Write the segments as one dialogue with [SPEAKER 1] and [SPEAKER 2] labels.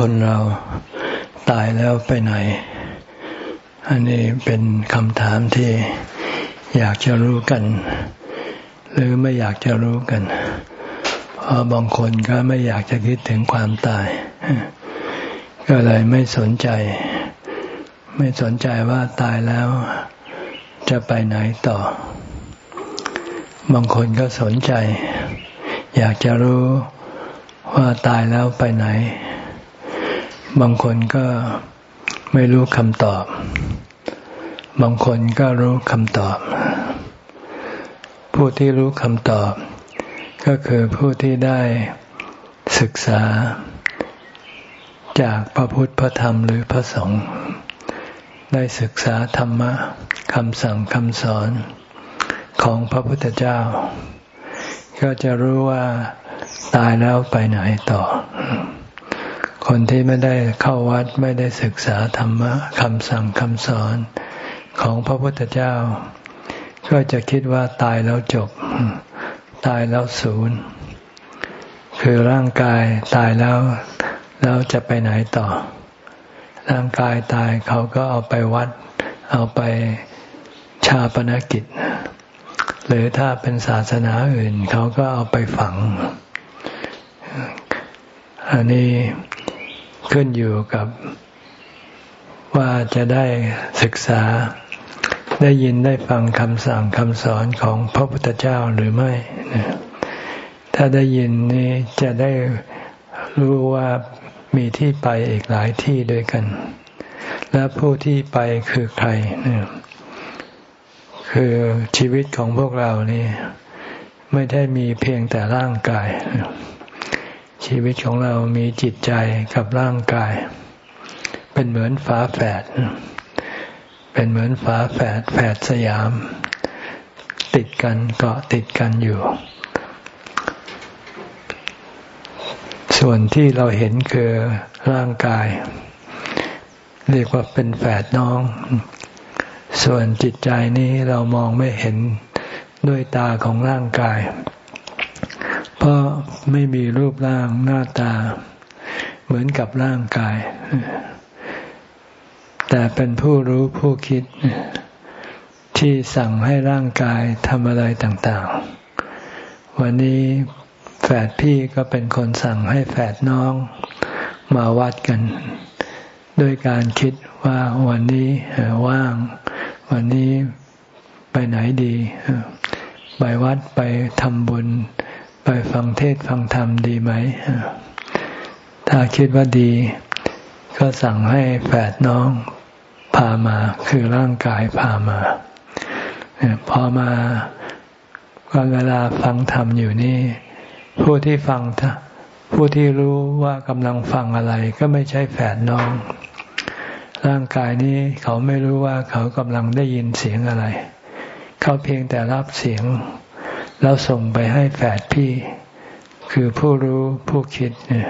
[SPEAKER 1] คนเราตายแล้วไปไหน อันนี้เป็นคำถามที่อยากจะรู้กัน หรือไม่อยากจะรู้กันเพราะบางคนก็ไม่อยากจะคิดถึงความตาย ก็เลยไม่สนใจ ไม่สนใจว่าตายแล้วจะไปไหนต่อ บางคนก็สนใจ อยากจะรู้ว่าตายแล้วไปไหน บางคนก็ไม่รู้คำตอบ บางคนก็รู้คำตอบ ผู้ที่รู้คำตอบ ก็คือผู้ที่ได้ศึกษา จากพระพุทธพระธรรมหรือพระสงฆ์ได้ศึกษาธรรมะคำสั่งคำสอนของพระพุทธเจ้า ก็จะรู้ว่าตายแล้วไปไหนต่อ คนที่ไม่ได้เข้าวัดไม่ได้ศึกษาธรรมะคำสั่งคำสอนของพระพุทธเจ้า ก็จะคิดว่าตายแล้วจบ ตายแล้วศูนย์ คือร่างกายตายแล้วแล้วจะไปไหนต่อ ร่างกายตายเขาก็เอาไปวัด เอาไปชาปนกิจ หรือถ้าเป็นศาสนาอื่น เขาก็เอาไปฝัง อันนี้ ขึ้นอยู่กับว่าจะได้ศึกษาได้ยินได้ฟังคำสั่งคำสอนของพระพุทธเจ้าหรือไม่ถ้าได้ยินนี่จะได้รู้ว่ามีที่ไปอีกหลายที่ด้วยกัน และผู้ที่ไปคือใครคือชีวิตของพวกเรานี่ไม่ได้มีเพียงแต่ร่างกาย ชีวิตของเรามีจิตใจกับร่างกาย เป็นเหมือนฝาแฝด เป็นเหมือนฝาแฝดแฝดสยาม ติดกันเกาะติดกันอยู่ ส่วนที่เราเห็นคือร่างกาย เรียกว่าเป็นแฝดน้อง ส่วนจิตใจนี้เรามองไม่เห็นด้วยตาของร่างกายเเพราะไม่มีรูปร่างหน้าตา เหมือนกับร่างกาย แต่เป็นผู้รู้ผู้คิด ที่สั่งให้ร่างกายทำอะไรต่าง ๆ วันนี้แฝดพี่ก็เป็นคนสั่งให้แฝดน้องมาวัดกัน ด้วยการคิดว่าวันนี้ว่าง วันนี้ไปไหนดี ไปวัดไปทำบุญ ไปฟังเทศฟังธรรมดีไหม ถ้าคิดว่าดี ก็สั่งให้แฝดน้องพามาคือร่างกายพามา พอมาเวลาฟังธรรมอยู่นี่ ผู้ที่ฟังผู้ที่รู้ว่ากำลังฟังอะไรก็ไม่ใช่แฝดน้อง ร่างกายนี้เขาไม่รู้ว่าเขากำลังได้ยินเสียงอะไร เขาเพียงแต่รับเสียง แล้วส่งไปให้แฝดพี่ คือผู้รู้ผู้คิดเนี่ย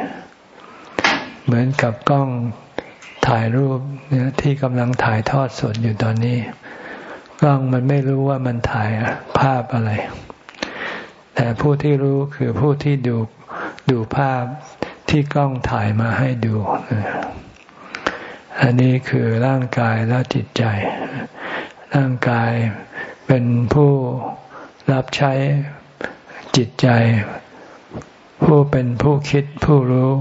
[SPEAKER 1] เหมือนกับกล้องถ่ายรูปเนี่ยที่กำลังถ่ายทอดสดอยู่ตอนนี้ กล้องมันไม่รู้ว่ามันถ่ายภาพอะไร แต่ผู้ที่รู้คือผู้ที่ดูดูภาพที่กล้องถ่ายมาให้ดู อันนี้คือร่างกายและจิตใจ ร่างกายเป็นผู้ รับใช้จิตใจ ผู้เป็นผู้คิดผู้รู้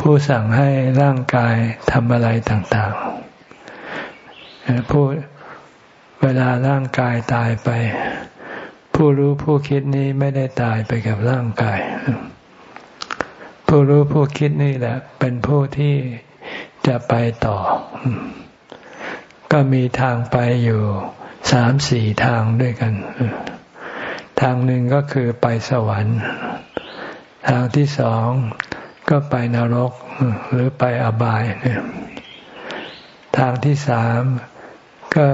[SPEAKER 1] ผู้สั่งให้ร่างกายทำอะไรต่างๆ ผู้เวลาร่างกายตายไป ผู้รู้ผู้คิดนี้ไม่ได้ตายไปกับร่างกาย ผู้รู้ผู้คิดนี่แหละ เป็นผู้ที่จะไปต่อ ก็มีทางไปอยู่ สามสี่ทางด้วยกัน ทางหนึ่งก็คือไปสวรรค์ ทางที่สองก็ไปนรกหรือไปอบายเนี่ยทางที่สามก็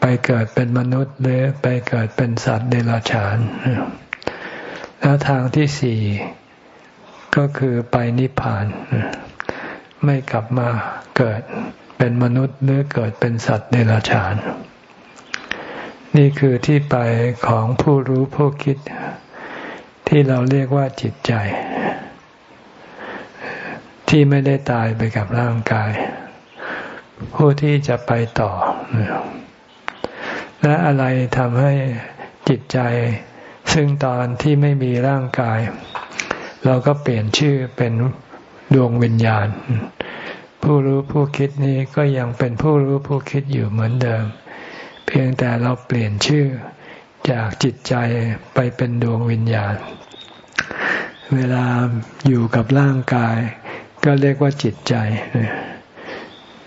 [SPEAKER 1] ไปเกิดเป็นมนุษย์หรือไปเกิดเป็นสัตว์เดรัจฉาน แล้วทางที่สี่ก็คือไปนิพพาน ไม่กลับมาเกิดเป็นมนุษย์หรือเกิดเป็นสัตว์เดรัจฉาน นี่คือที่ไปของผู้รู้ผู้คิด ที่เราเรียกว่าจิตใจ ที่ไม่ได้ตายไปกับร่างกาย ผู้ที่จะไปต่อ และอะไรทำให้จิตใจ ซึ่งตอนที่ไม่มีร่างกาย เราก็เปลี่ยนชื่อเป็นดวงวิญญาณ ผู้รู้ผู้คิดนี้ก็ยังเป็นผู้รู้ผู้คิดอยู่เหมือนเดิม เพียงแต่เราเปลี่ยนชื่อจากจิตใจไปเป็นดวงวิญญาณ เวลาอยู่กับร่างกาย ก็เรียกว่าจิตใจ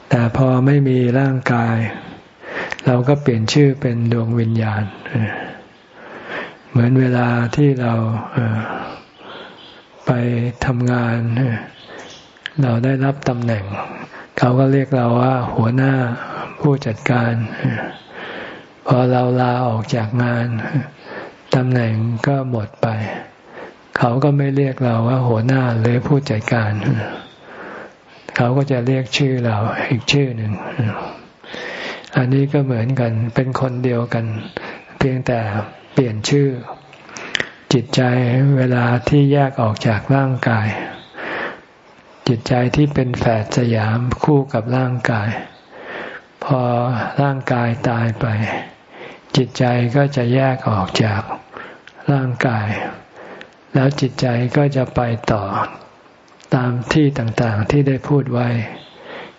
[SPEAKER 1] แต่พอไม่มีร่างกาย เราก็เปลี่ยนชื่อเป็นดวงวิญญาณ เหมือนเวลาที่เราไปทำงาน เราได้รับตำแหน่ง เขาก็เรียกเราว่าหัวหน้าผู้จัดการ อเราลาออกจากงานตำแหน่งก็หมดไป เขาก็ไม่เรียกเราว่าหัวหน้าหรือผู้จัดการ เขาก็จะเรียกชื่อเราอีกชื่อหนึ่ง อันนี้ก็เหมือนกัน เป็นคนเดียวกัน เพียงแต่เปลี่ยนชื่อ จิตใจเวลาที่แยกออกจากร่างกาย จิตใจที่เป็นแฝดสยามคู่กับร่างกาย พอร่างกายตายไป จิตใจก็จะแยกออกจากร่างกาย แล้วจิตใจก็จะไปต่อตามที่ต่างๆที่ได้พูดไว้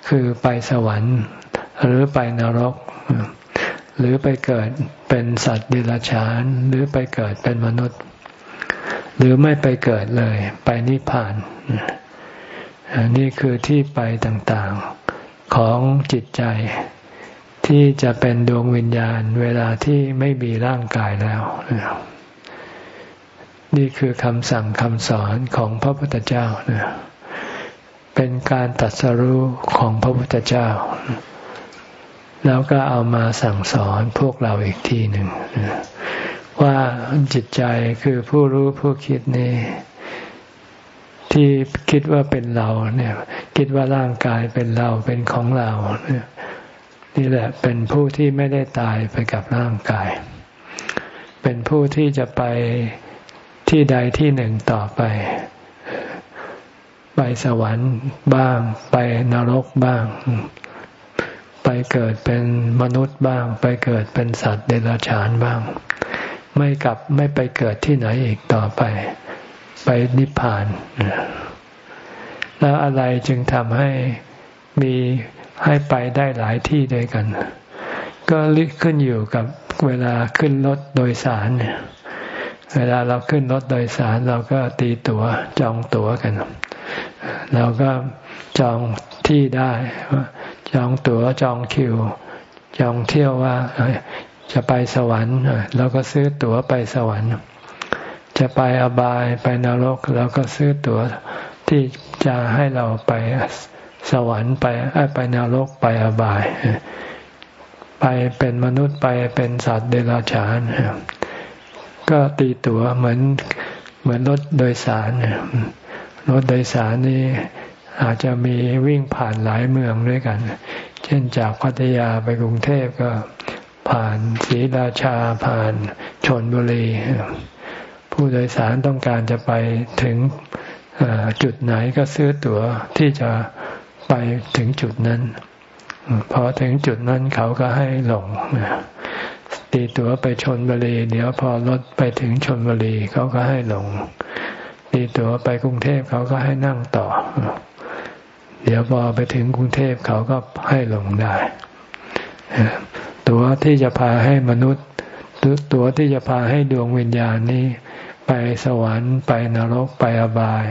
[SPEAKER 1] คือไปสวรรค์ หรือไปนรก หรือไปเกิดเป็นสัตว์เดรัจฉาน หรือไปเกิดเป็นมนุษย์ หรือไม่ไปเกิดเลย ไปนิพพาน นี่คือที่ไปต่างๆของจิตใจ ที่จะเป็นดวงวิญญาณเวลาที่ไม่มีร่างกายแล้ว นี่คือคำสั่งคำสอนของพระพุทธเจ้าเป็นการตัดสรู้ของพระพุทธเจ้า แล้วก็เอามาสั่งสอนพวกเราอีกทีหนึ่งว่าจิตใจคือผู้รู้ผู้คิดนี้ที่คิดว่าเป็นเราเนี่ย คิดว่าร่างกายเป็นเราเป็นของเราเนี่ย นี่แหละเป็นผู้ที่ไม่ได้ตายไปกับร่างกาย เป็นผู้ที่จะไปที่ใดที่หนึ่งต่อไป ไปสวรรค์บ้าง ไปนรกบ้าง ไปเกิดเป็นมนุษย์บ้าง ไปเกิดเป็นสัตว์เดรัจฉานบ้าง ไม่กลับไม่ไปเกิดที่ไหนอีกต่อไป ไปนิพพาน แล้วอะไรจึงทำให้มี ให้ไปได้หลายที่ด้วยกัน ก็ลิขึ้นอยู่กับเวลาขึ้นรถโดยสารเนี่ยเวลาเราขึ้นรถโดยสารเราก็ตีตัว๋วจองตั๋วกัน เราก็จองที่ได้ จองตัว๋วจองคิว จองเที่ยวว่าจะไปสวรรค์เราก็ซื้อตั๋วไปสวรรค์ จะไปอบายไปนรกเราก็ซื้อตั๋วที่จะให้เราไป สวรรค์ไปไปนรกไปอบาย ไปเป็นมนุษย์ไปเป็นสัตว์เดรัจฉาน ก็ตีตั๋วเหมือนเหมือนรถโดยสารรถโดยสารนี่อาจจะมีวิ่งผ่านหลายเมืองด้วยกัน เช่นจากพัทยาไปกรุงเทพก็ผ่านศรีราชาผ่านชนบุรี ผู้โดยสารต้องการจะไปถึงจุดไหนก็ซื้อตั๋วที่จะ ไปถึงจุดนั้น พอถึงจุดนั้นเขาก็ให้ลงตีตั๋วไปชนบุรี เดี๋ยวพอรถไปถึงชนบุรีเขาก็ให้ลง ตีตั๋วไปกรุงเทพเขาก็ให้นั่งต่อ เดี๋ยวพอไปถึงกรุงเทพเขาก็ให้ลงได้ตั๋วที่จะพาให้มนุษย์ตั๋วที่จะพาให้ดวงวิญญาณนี้ ไปสวรรค์ไปนรกไปอบาย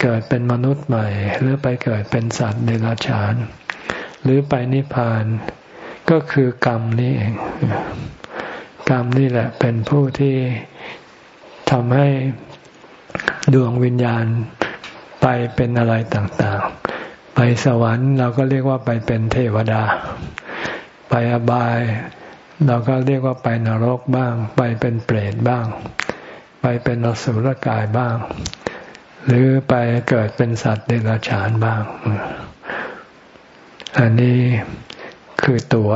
[SPEAKER 1] เกิดเป็นมนุษย์ใหม่ หรือไปเกิดเป็นสัตว์เดรัจฉาน หรือไปนิพพานก็คือกรรมนี่เอง กรรมนี่แหละเป็นผู้ที่ทำให้ดวงวิญญาณไปเป็นอะไรต่างๆ ไปสวรรค์เราก็เรียกว่าไปเป็นเทวดา ไปอบาย เราก็เรียกว่าไปนรกบ้าง ไปเป็นเปรตบ้าง ไปเป็นอสุรกายบ้าง หรือไปเกิดเป็นสัตว์เดรัจฉานบ้าง อันนี้คือตัว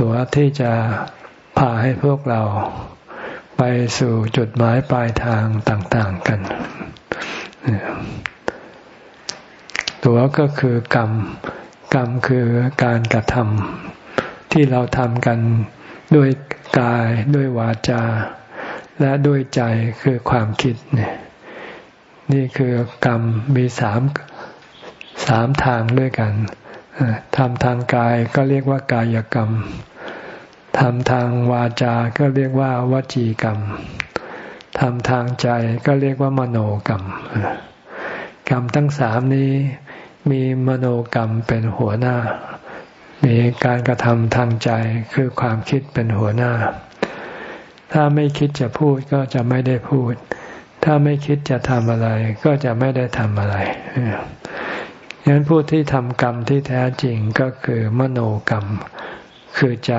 [SPEAKER 1] ตัวที่จะพาให้พวกเราไปสู่จุดหมายปลายทางต่าง ๆกัน ตัวก็คือกรรม กรรมคือการกระทำที่เราทำกันด้วยกายด้วยวาจา และด้วยใจคือความคิดเนี่ย นี่คือกรรมมีสามสามทางด้วยกันทำทางกายก็เรียกว่ากายกรรมทำทางวาจาก็เรียกว่าวจีกรรมทำทางใจก็เรียกว่ามโนกรรม กรรมทั้งสามนี้มีมโนกรรมเป็นหัวหน้า มีการกระทำทางใจคือความคิดเป็นหัวหน้า ถ้าไม่คิดจะพูดก็จะไม่ได้พูด ถ้าไม่คิดจะทำอะไร ก็จะไม่ได้ทำอะไรฉะนั้นผู้ที่ทำกรรมที่แท้จริงก็คือมโนกรรมคือใจ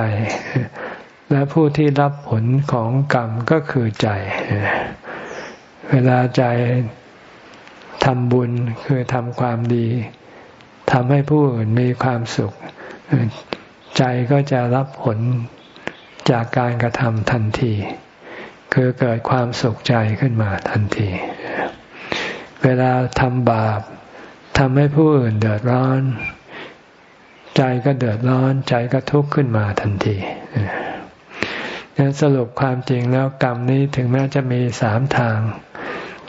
[SPEAKER 1] และผู้ที่รับผลของกรรมก็คือใจ เวลาใจทำบุญคือทำความดีทำให้ผู้อื่นมีความสุข ใจก็จะรับผลจากการกระทำทันที คือเกิดความสุขใจขึ้นมาทันที เวลาทำบาปทำให้ผู้อื่นเดือดร้อน ใจก็เดือดร้อน ใจก็ทุกข์ขึ้นมาทันทีนั้นสรุปความจริงแล้วกรรมนี้ถึงแม้จะมีสามทาง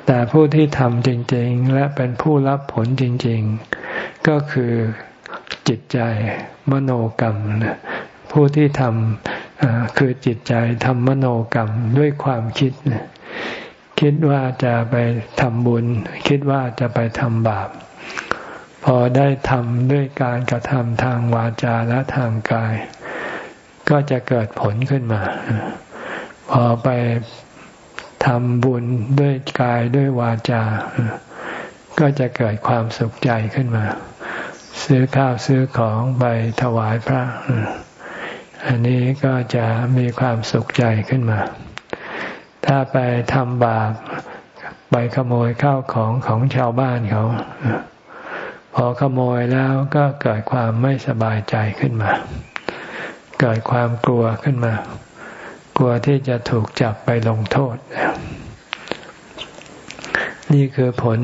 [SPEAKER 1] แต่ผู้ที่ทำจริง ๆ และเป็นผู้รับผลจริง ๆ ก็คือจิตใจมโนกรรมผู้ที่ทำ คือจิตใจทำมโนกรรมด้วยความคิด คิดว่าจะไปทำบุญ คิดว่าจะไปทำบาป พอได้ทำด้วยการกระทำทางวาจาและทางกาย ก็จะเกิดผลขึ้นมา พอไปทำบุญด้วยกายด้วยวาจา ก็จะเกิดความสุขใจขึ้นมา ซื้อข้าวซื้อของไปถวายพระ อันนี้ก็จะมีความสุขใจขึ้นมา ถ้าไปทำบาปไปขโมยข้าวของของชาวบ้านเขา พอขโมยแล้วก็เกิดความไม่สบายใจขึ้นมา เกิดความกลัวขึ้นมา กลัวที่จะถูกจับไปลงโทษ นี่คือผล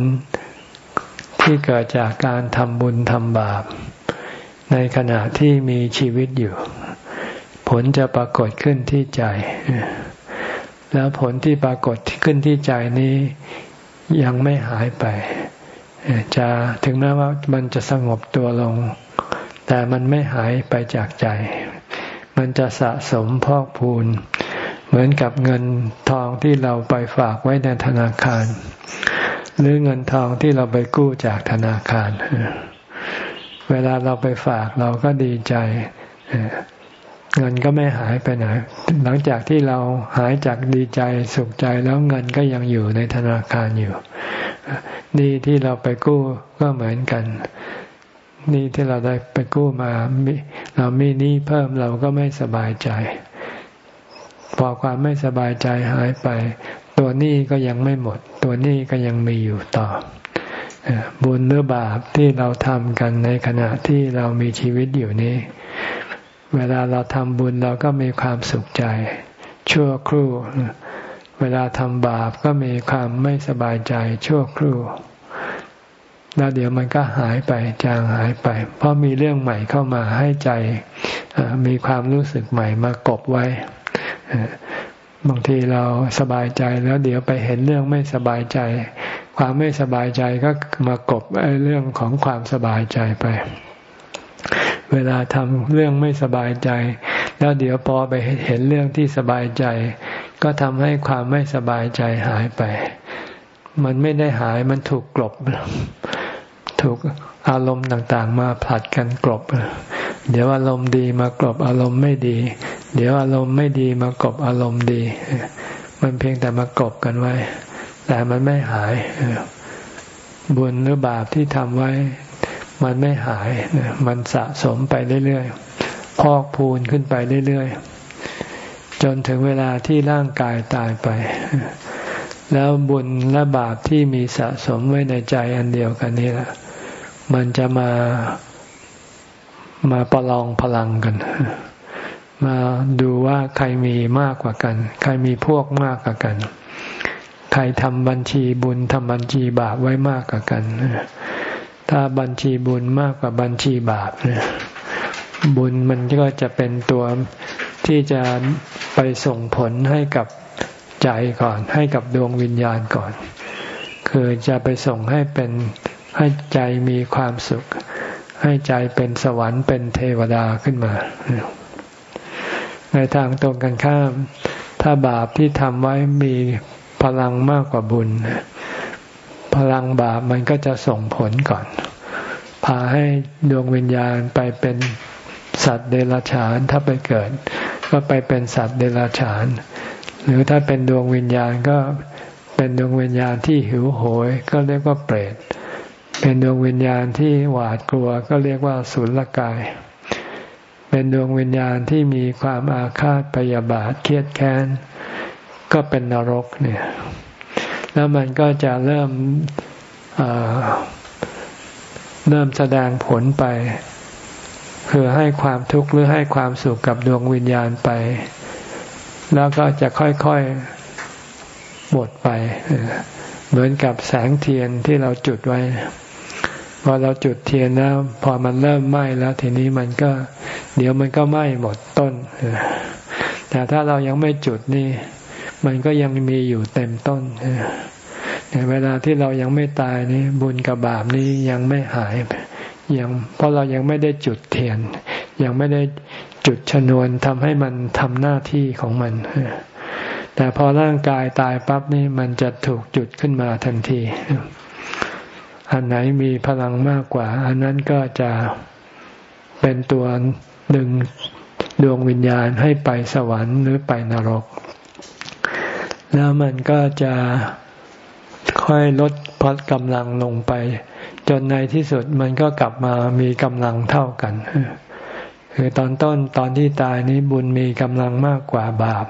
[SPEAKER 1] ที่เกิดจากการทำบุญทำบาป ในขณะที่มีชีวิตอยู่ ผลจะปรากฏขึ้นที่ใจ แล้วผลที่ปรากฏขึ้นที่ใจนี้ยังไม่หายไป จะถึงแม้ว่ามันจะสงบตัวลง แต่มันไม่หายไปจากใจ มันจะสะสมพอกพูน เหมือนกับเงินทองที่เราไปฝากไว้ในธนาคาร หรือเงินทองที่เราไปกู้จากธนาคาร เวลาเราไปฝากเราก็ดีใจ เงินก็ไม่หายไปไหน หลังจากที่เราหายจากดีใจสุขใจแล้วเงินก็ยังอยู่ในธนาคารอยู่ นี่ที่เราไปกู้ก็เหมือนกัน นี่ที่เราได้ไปกู้มา เรามีนี้เพิ่มเราก็ไม่สบายใจ พอความไม่สบายใจหายไป ตัวนี้ก็ยังไม่หมด ตัวนี้ก็ยังมีอยู่ต่อบุญหรือบาปที่เราทำกันในขณะที่เรามีชีวิตอยู่นี้ เวลาเราทำบุญเราก็มีความสุขใจ ชั่วครู่ เวลาทำบาปก็มีความไม่สบายใจชั่วครู่ แล้วเดี๋ยวมันก็หายไปจางหายไป เพราะมีเรื่องใหม่เข้ามาให้ใจมีความรู้สึกใหม่มากบไว้บางทีเราสบายใจแล้วเดี๋ยวไปเห็นเรื่องไม่สบายใจ ความไม่สบายใจก็มากบไอ้เรื่องของความสบายใจไป เวลาทำเรื่องไม่สบายใจ แล้วเดี๋ยวพอไปเห็นเรื่องที่สบายใจ ก็ทำให้ความไม่สบายใจหายไป มันไม่ได้หายมันถูกกลบ ถูกอารมณ์ต่างๆ มาผลัดกันกลบ เดี๋ยวอารมณ์ดีมากลบอารมณ์ไม่ดี เดี๋ยวอารมณ์ไม่ดีมากลบอารมณ์ดี มันเพียงแต่มากลบกันไว้ แต่มันไม่หายบุญหรือบาปที่ทำไว้ มันไม่หาย มันสะสมไปเรื่อยๆ พอกพูนขึ้นไปเรื่อยๆ จนถึงเวลาที่ร่างกายตายไป แล้วบุญและบาปที่มีสะสมไว้ในใจอันเดียวกันนี้แหละมันจะมามาประลองพลังกัน มาดูว่าใครมีมากกว่ากัน ใครมีพวกมากกว่ากัน ใครทำบัญชีบุญทำบัญชีบาปไว้มากกว่ากัน ถ้าบัญชีบุญมากกว่าบัญชีบาปเนี่ยบุญมันก็จะเป็นตัวที่จะไปส่งผลให้กับใจก่อน ให้กับดวงวิญญาณก่อน คือจะไปส่งให้เป็นให้ใจมีความสุข ให้ใจเป็นสวรรค์เป็นเทวดาขึ้นมา ในทางตรงกันข้าม ถ้าบาปที่ทำไว้มีพลังมากกว่าบุญ พลังบาปมันก็จะส่งผลก่อน พาให้ดวงวิญญาณไปเป็นสัตว์เดรัจฉานถ้าไปเกิด ก็ไปเป็นสัตว์เดรัจฉาน หรือถ้าเป็นดวงวิญญาณก็เป็นดวงวิญญาณที่หิวโหย ก็เรียกว่าเปรต เป็นดวงวิญญาณที่หวาดกลัวก็เรียกว่าสุลกาย เป็นดวงวิญญาณที่มีความอาฆาตพยาบาทเครียดแค้น ก็เป็นนรกเนี่ย แล้วมันก็จะเริ่มเริ่มแสดงผลไป คือให้ความทุกข์หรือให้ความสุขกับดวงวิญญาณไป แล้วก็จะค่อยๆหมดไป เหมือนกับแสงเทียนที่เราจุดไว้พอเราจุดเทียนแล้วพอมันเริ่มไหม้แล้ว ทีนี้มันก็ เดี๋ยวมันก็ไหม้หมดต้นแต่ถ้าเรายังไม่จุดนี่ มันก็ยังมีอยู่เต็มต้นเวลาที่เรายังไม่ตายนี่บุญกับบาปนี้ยังไม่หายยังเพราะเรายังไม่ได้จุดเทียน ยังไม่ได้จุดชนวนทำให้มันทำหน้าที่ของมันแต่พอร่างกายตายปั๊บนี่มันจะถูกจุดขึ้นมาทันที อันไหนมีพลังมากกว่า อันนั้นก็จะเป็นตัวดึงดวงวิญญาณให้ไปสวรรค์หรือไปนรก แล้วมันก็จะค่อยลดพัดกำลังลงไป จนในที่สุดมันก็กลับมามีกำลังเท่ากันคือตอนต้นตอนที่ตายนี้บุญมีกำลังมากกว่าบาป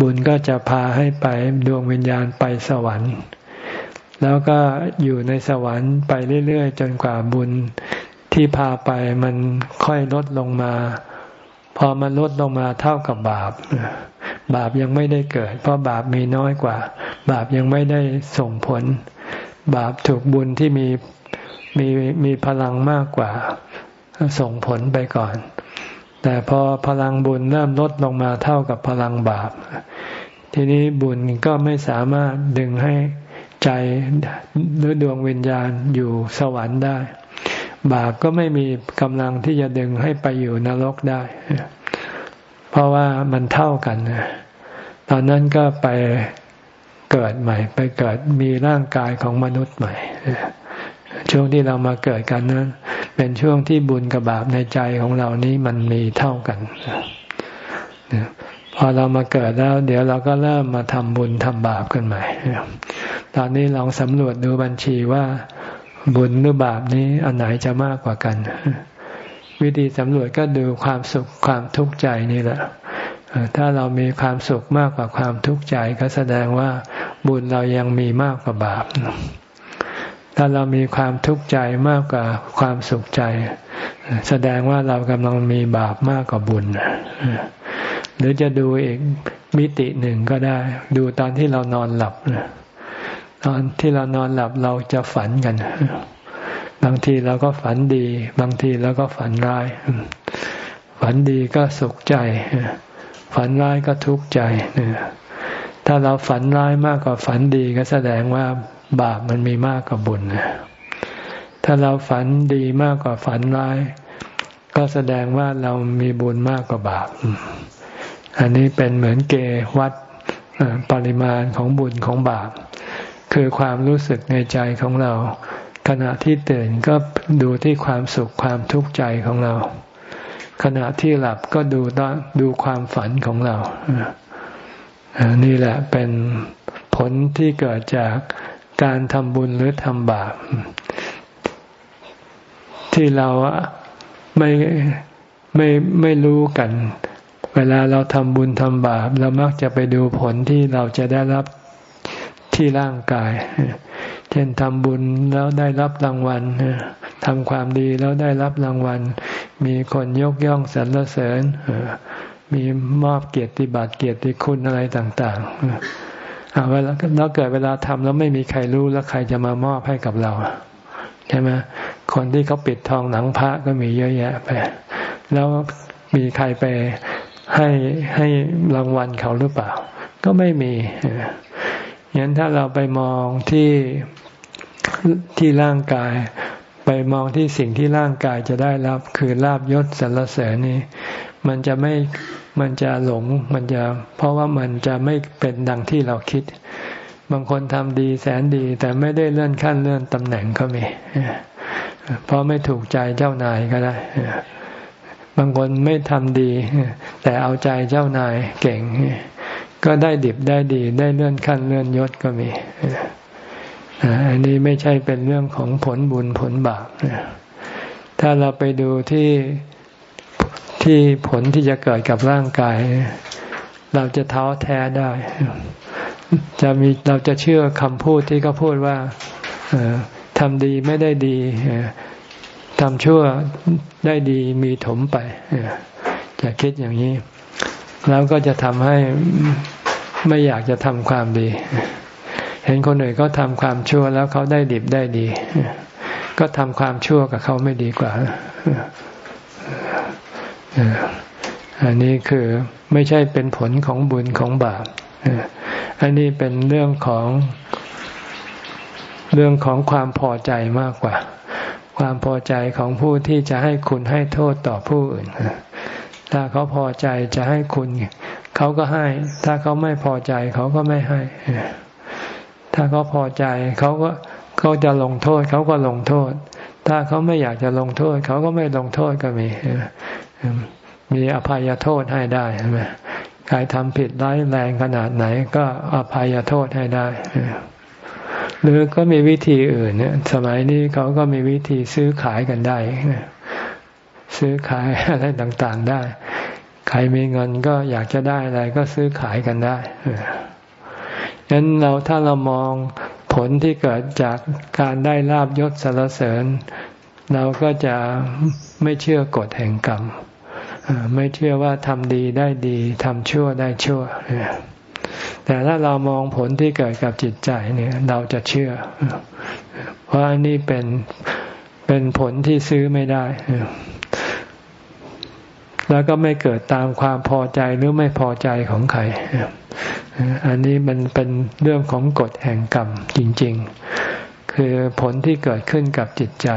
[SPEAKER 1] บุญก็จะพาให้ไปดวงวิญญาณไปสวรรค์ แล้วก็อยู่ในสวรรค์ไปเรื่อยๆ จนกว่าบุญที่พาไปมันค่อยลดลงมา พอมันลดลงมาเท่ากับบาป บาปยังไม่ได้เกิด เพราะบาปมีน้อยกว่า บาปยังไม่ได้ส่งผล บาปถูกบุญที่มีมีมีพลังมากกว่า ส่งผลไปก่อน แต่พอพลังบุญเริ่มลดลงมาเท่ากับพลังบาป ทีนี้บุญก็ไม่สามารถดึงให้ใจหรือดวงวิญญาณอยู่สวรรค์ได้ บาปก็ไม่มีกำลังที่จะดึงให้ไปอยู่นรกได้ เพราะว่ามันเท่ากัน ตอนนั้นก็ไปเกิดใหม่ ไปเกิดมีร่างกายของมนุษย์ใหม่ ช่วงที่เรามาเกิดกันนั้น เป็นช่วงที่บุญกับบาปในใจของเรานี้มันมีเท่ากันพอเรามาเกิดแล้ว เดี๋ยวเราก็เริ่มมาทำบุญทำบาปกันใหม่ตอนนี้ลองสำรวจดูบัญชีว่า บุญหรือบาปนี้อันไหนจะมากกว่ากัน วิธีสำรวจก็ดูความสุขความทุกข์ใจนี่แหละถ้าเรามีความสุขมากกว่าความทุกข์ใจก็แสดงว่าบุญเรายังมีมากกว่าบาป ถ้าเรามีความทุกข์ใจมากกว่าความสุขใจ แสดงว่าเรากำลังมีบาปมากกว่าบุญ หรือจะดูอีกมิติหนึ่งก็ได้ ดูตอนที่เรานอนหลับ ตอนที่เรานอนหลับเราจะฝันกัน บางทีเราก็ฝันดี บางทีเราก็ฝันร้าย ฝันดีก็สุขใจ ฝันร้ายก็ทุกข์ใจ ถ้าเราฝันร้ายมากกว่าฝันดีก็แสดงว่าบาปมันมีมากกว่าบุญ ถ้าเราฝันดีมากกว่าฝันร้าย ก็แสดงว่าเรามีบุญมากกว่าบาป อันนี้เป็นเหมือนเกวัดปริมาณของบุญของบาป คือความรู้สึกในใจของเรา ขณะที่ตื่นก็ดูที่ความสุขความทุกข์ใจของเรา ขณะที่หลับก็ดูดูความฝันของเรา นี่แหละเป็นผลที่เกิดจากการทำบุญหรือทำบาป ที่เราไม่ไม่ไม่รู้กัน เวลาเราทำบุญทำบาป เรามักจะไปดูผลที่เราจะได้รับ ที่ร่างกาย เช่นทำบุญแล้วได้รับรางวัลทำความดีแล้วได้รับรางวัล มีคนยกย่องสรรเสริญมีมอบเกียรติบัตรเกียรติคุณอะไรต่างๆเวลาแล้วเกิดเวลาทำแล้วไม่มีใครรู้แล้วใครจะมามอบให้กับเราใช่ไหมคนที่เขาปิดทองหนังพระก็มีเยอะแยะไป แล้วมีใครไปให้ให้รางวัลเขาหรือเปล่า ก็ไม่มี งั้นถ้าเราไปมองที่ที่ร่างกาย ไปมองที่สิ่งที่ร่างกายจะได้รับ คือลาบยศสรรเสริญนี่มันจะไม่มันจะหลงมันจะเพราะว่ามันจะไม่เป็นดังที่เราคิด บางคนทำดีแสนดีแต่ไม่ได้เลื่อนขั้นเลื่อนตำแหน่งก็มีเพราะไม่ถูกใจเจ้านายก็ได้บางคนไม่ทำดี แต่เอาใจเจ้านายเก่ง ก็ได้ดิบได้ดี ได้เลื่อนขั้นเลื่อนยศก็มีอันนี้ไม่ใช่เป็นเรื่องของผลบุญผลบาปถ้าเราไปดูที่ที่ผลที่จะเกิดกับร่างกาย เราจะท้อแท้ได้ จะมีเราจะเชื่อคำพูดที่เขาพูดว่าทำดีไม่ได้ดีทำชั่วได้ดีมีถมไปจะคิดอย่างนี้ แล้วก็จะทำให้ ไม่อยากจะทำความดี เห็นคนอื่นเขาทำความชั่วแล้วเขาได้ดิบได้ดี ก็ทำความชั่วกับเขาไม่ดีกว่าอันนี้คือไม่ใช่เป็นผลของบุญของบาปอันนี้เป็นเรื่องของเรื่องของความพอใจมากกว่า ความพอใจของผู้ที่จะให้คุณให้โทษต่อผู้อื่นถ้าเขาพอใจจะให้คุณ เขาก็ให้ ถ้าเขาไม่พอใจ เขาก็ไม่ให้ ถ้าเขาพอใจ เขาก็เขาจะลงโทษ เขาก็ลงโทษ ถ้าเขาไม่อยากจะลงโทษ เขาก็ไม่ลงโทษก็มีมีอภัยโทษให้ได้ใช่ไหมใครทำผิดร้ายแรงขนาดไหนก็อภัยโทษให้ได้ หรือก็มีวิธีอื่นเนี่ยสมัยนี้เขาก็มีวิธีซื้อขายกันได้ ซื้อขายอะไรต่างๆได้ ใครมีเงินก็อยากจะได้อะไรก็ซื้อขายกันได้ฉะนั้นเราถ้าเรามองผลที่เกิดจากการได้ลาบยศสรรเสริญ เราก็จะไม่เชื่อกฎแห่งกรรมไม่เชื่อว่าทำดีได้ดีทำชั่วได้ชั่วแต่ถ้าเรามองผลที่เกิดกับจิตใจเนี่ย เราจะเชื่อ เพราะอันนี้เป็นเป็นผลที่ซื้อไม่ได้ แล้วก็ไม่เกิดตามความพอใจหรือไม่พอใจของใครอันนี้มันเป็นเรื่องของกฎแห่งกรรมจริง ๆ คือผลที่เกิดขึ้นกับจิตใจ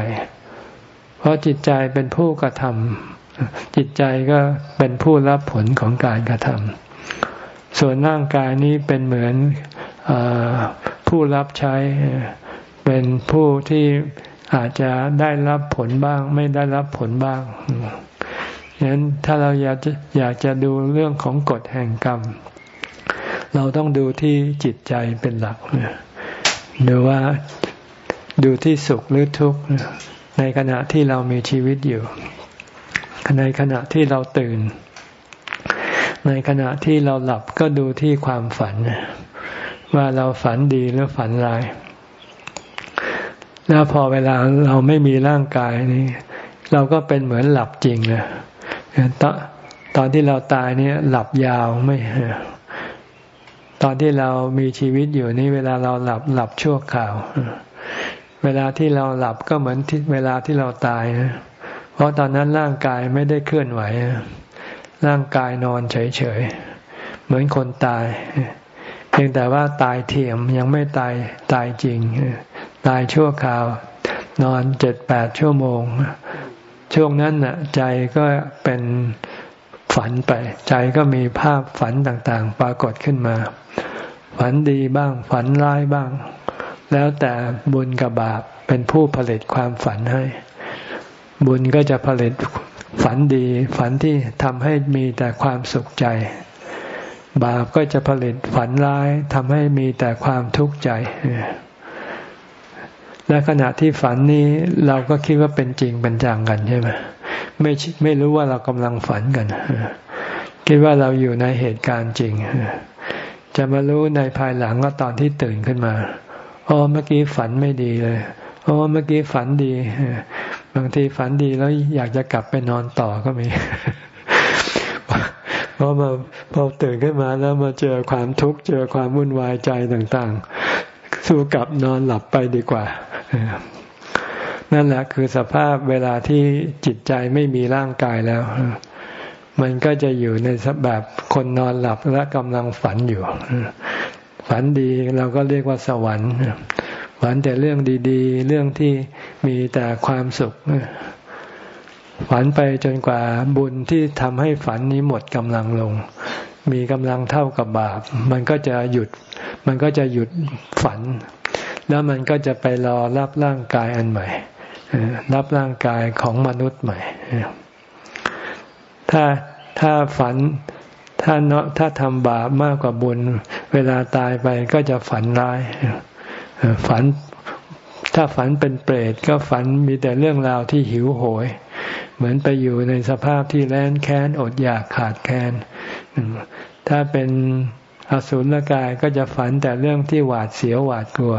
[SPEAKER 1] เพราะจิตใจเป็นผู้กระทำจิตใจก็เป็นผู้รับผลของการกระทำส่วนร่างกายนี้เป็นเหมือนอผู้รับใช้ เป็นผู้ที่อาจจะได้รับผลบ้าง ไม่ได้รับผลบ้าง ฉะนั้นถ้าเราอยากจะอยากจะดูเรื่องของกฎแห่งกรรม เราต้องดูที่จิตใจเป็นหลักดูว่าดูที่สุขหรือทุกข์ในขณะที่เรามีชีวิตอยู่ ในขณะที่เราตื่น ในขณะที่เราหลับก็ดูที่ความฝัน ว่าเราฝันดีหรือฝันร้าย แล้วพอเวลาเราไม่มีร่างกายนี้ เราก็เป็นเหมือนหลับจริงนะ ตอนตอนที่เราตายเนี่ยหลับยาวไม่ตอนที่เรามีชีวิตอยู่นี่เวลาเราหลับหลับชั่วคราว เวลาที่เราหลับก็เหมือนที่เวลาที่เราตายนะเพราะตอนนั้นร่างกายไม่ได้เคลื่อนไหว ร่างกายนอนเฉยๆ เหมือนคนตาย เพียงแต่ว่าตายเทียมยังไม่ตายตายจริง ตายชั่วคราว นอนเจ็ดแปดชั่วโมง ช่วงนั้นน่ะใจก็เป็นฝันไป ใจก็มีภาพฝันต่างๆ ปรากฏขึ้นมา ฝันดีบ้าง ฝันร้ายบ้าง แล้วแต่บุญกับบาปเป็นผู้ผลิตความฝันให้ บุญก็จะผลิตฝันดี ฝันที่ทำให้มีแต่ความสุขใจ บาปก็จะผลิตฝันร้ายทำให้มีแต่ความทุกข์ใจ และขณะที่ฝันนี้เราก็คิดว่าเป็นจริงเป็นจังกันใช่ไหมไม่ไม่รู้ว่าเรากำลังฝันกัน คิดว่าเราอยู่ในเหตุการณ์จริง จะมารู้ในภายหลังก็ตอนที่ตื่นขึ้นมาอ๋อเมื่อกี้ฝันไม่ดีเลยอ๋อเมื่อกี้ฝันดี บางทีฝันดีแล้วอยากจะกลับไปนอนต่อก็มีพราะมาพอตื่นขึ้นมาแล้วมาเจอความทุกข์เจอความวุ่นวายใจต่างๆ สู้กับนอนหลับไปดีกว่า นั่นแหละคือสภาพเวลาที่จิตใจไม่มีร่างกายแล้ว มันก็จะอยู่ในแบบคนนอนหลับและกำลังฝันอยู่ ฝันดีเราก็เรียกว่าสวรรค์ฝันแต่เรื่องดีๆ เรื่องที่มีแต่ความสุข ฝันไปจนกว่าบุญที่ทำให้ฝันนี้หมดกำลังลง มีกำลังเท่ากับบาป มันก็จะหยุด มันก็จะหยุดฝัน แล้วมันก็จะไปรอรับร่างกายอันใหม่ รับร่างกายของมนุษย์ใหม่ ถ้าถ้าฝันถ้าเนาะถ้าทำบาปมากกว่าบุญ เวลาตายไปก็จะฝันร้าย ฝันถ้าฝันเป็นเปรตก็ฝันมีแต่เรื่องราวที่หิวโหย เหมือนไปอยู่ในสภาพที่แร้นแค้นอดอยากขาดแคลนถ้าเป็น อสุรกายก็จะฝันแต่เรื่องที่หวาดเสียวหวาดกลัว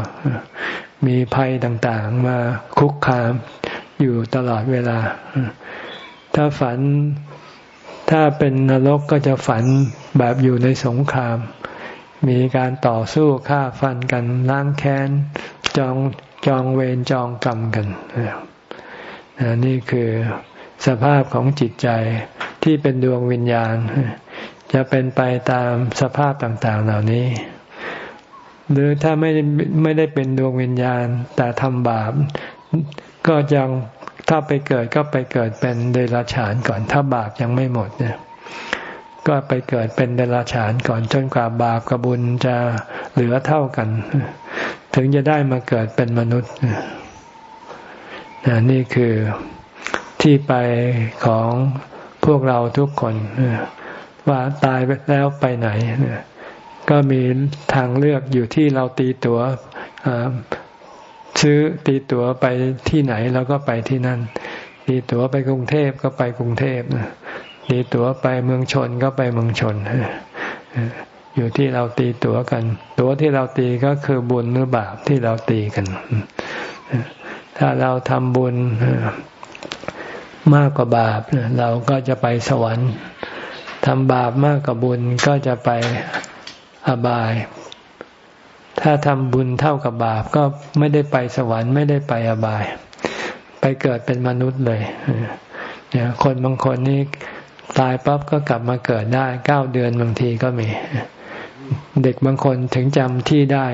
[SPEAKER 1] มีภัยต่างๆมาคุกคามอยู่ตลอดเวลา ถ้าฝันถ้าเป็นนรกก็จะฝันแบบอยู่ในสงคราม มีการต่อสู้ฆ่าฟันกันล้างแค้นจองจองเวรจองกรรมกันนี่คือสภาพของจิตใจที่เป็นดวงวิญญาณ จะเป็นไปตามสภาพต่างๆเหล่านี้ หรือถ้าไม่ไม่ได้เป็นดวงวิญญาณ แต่ทำบาป ก็ยังถ้าไปเกิดก็ไปเกิดเป็นเดรัจฉานก่อน ถ้าบาปยังไม่หมดเนี่ยก็ไปเกิดเป็นเดรัจฉานก่อนจนกว่าบาปกับบุญจะเหลือเท่ากัน ถึงจะได้มาเกิดเป็นมนุษย์นี่คือที่ไปของพวกเราทุกคน ว่าตายไปแล้วไปไหนก็มีทางเลือกอยู่ที่เราตีตัวซื้อตีตั๋วไปที่ไหนเราก็ไปที่นั่น ตีตั๋วไปกรุงเทพก็ไปกรุงเทพตีตั๋วไปเมืองชนก็ไปเมืองชนอยู่ที่เราตีตั๋วกัน ตั๋วที่เราตีก็คือบุญหรือบาปที่เราตีกัน ถ้าเราทำบุญมากกว่าบาปเราก็จะไปสวรรค์ ทำบาปมากกว่าบุญก็จะไปอบาย ถ้าทำบุญเท่ากับบาปก็ไม่ได้ไปสวรรค์ไม่ได้ไปอบาย ไปเกิดเป็นมนุษย์เลยเนี่ยคนบางคนนี่ตายปั๊บก็กลับมาเกิดได้เก้าเดือนบางทีก็มี เด็กบางคนถึงจำที่ได้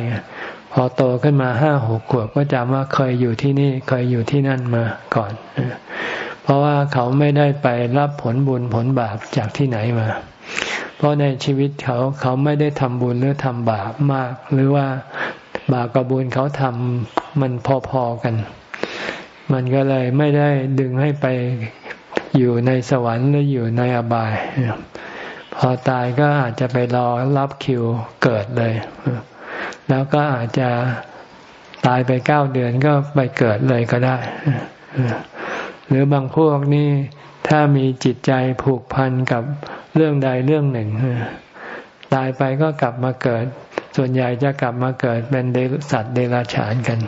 [SPEAKER 1] พอโตขึ้นมาห้าหกขวบก็จำว่าเคยอยู่ที่นี่เคยอยู่ที่นั่นมาก่อน เพราะว่าเขาไม่ได้ไปรับผลบุญผลบาปจากที่ไหนมา เพราะในชีวิตเขาเขาไม่ได้ทำบุญหรือทำบาปมาก หรือว่าบาปกับบุญเขาทำมันพอๆกัน มันก็เลยไม่ได้ดึงให้ไปอยู่ในสวรรค์หรืออยู่ในอบาย พอตายก็อาจจะไปรอรับคิวเกิดเลย แล้วก็อาจจะตายไปเก้าเดือนก็ไปเกิดเลยก็ได้ หรือบางพวกนี่ถ้ามีจิตใจผูกพันกับเรื่องใดเรื่องหนึ่ง ตายไปก็กลับมาเกิด ส่วนใหญ่จะกลับมาเกิดเป็นสัตว์เดรัจฉานกัน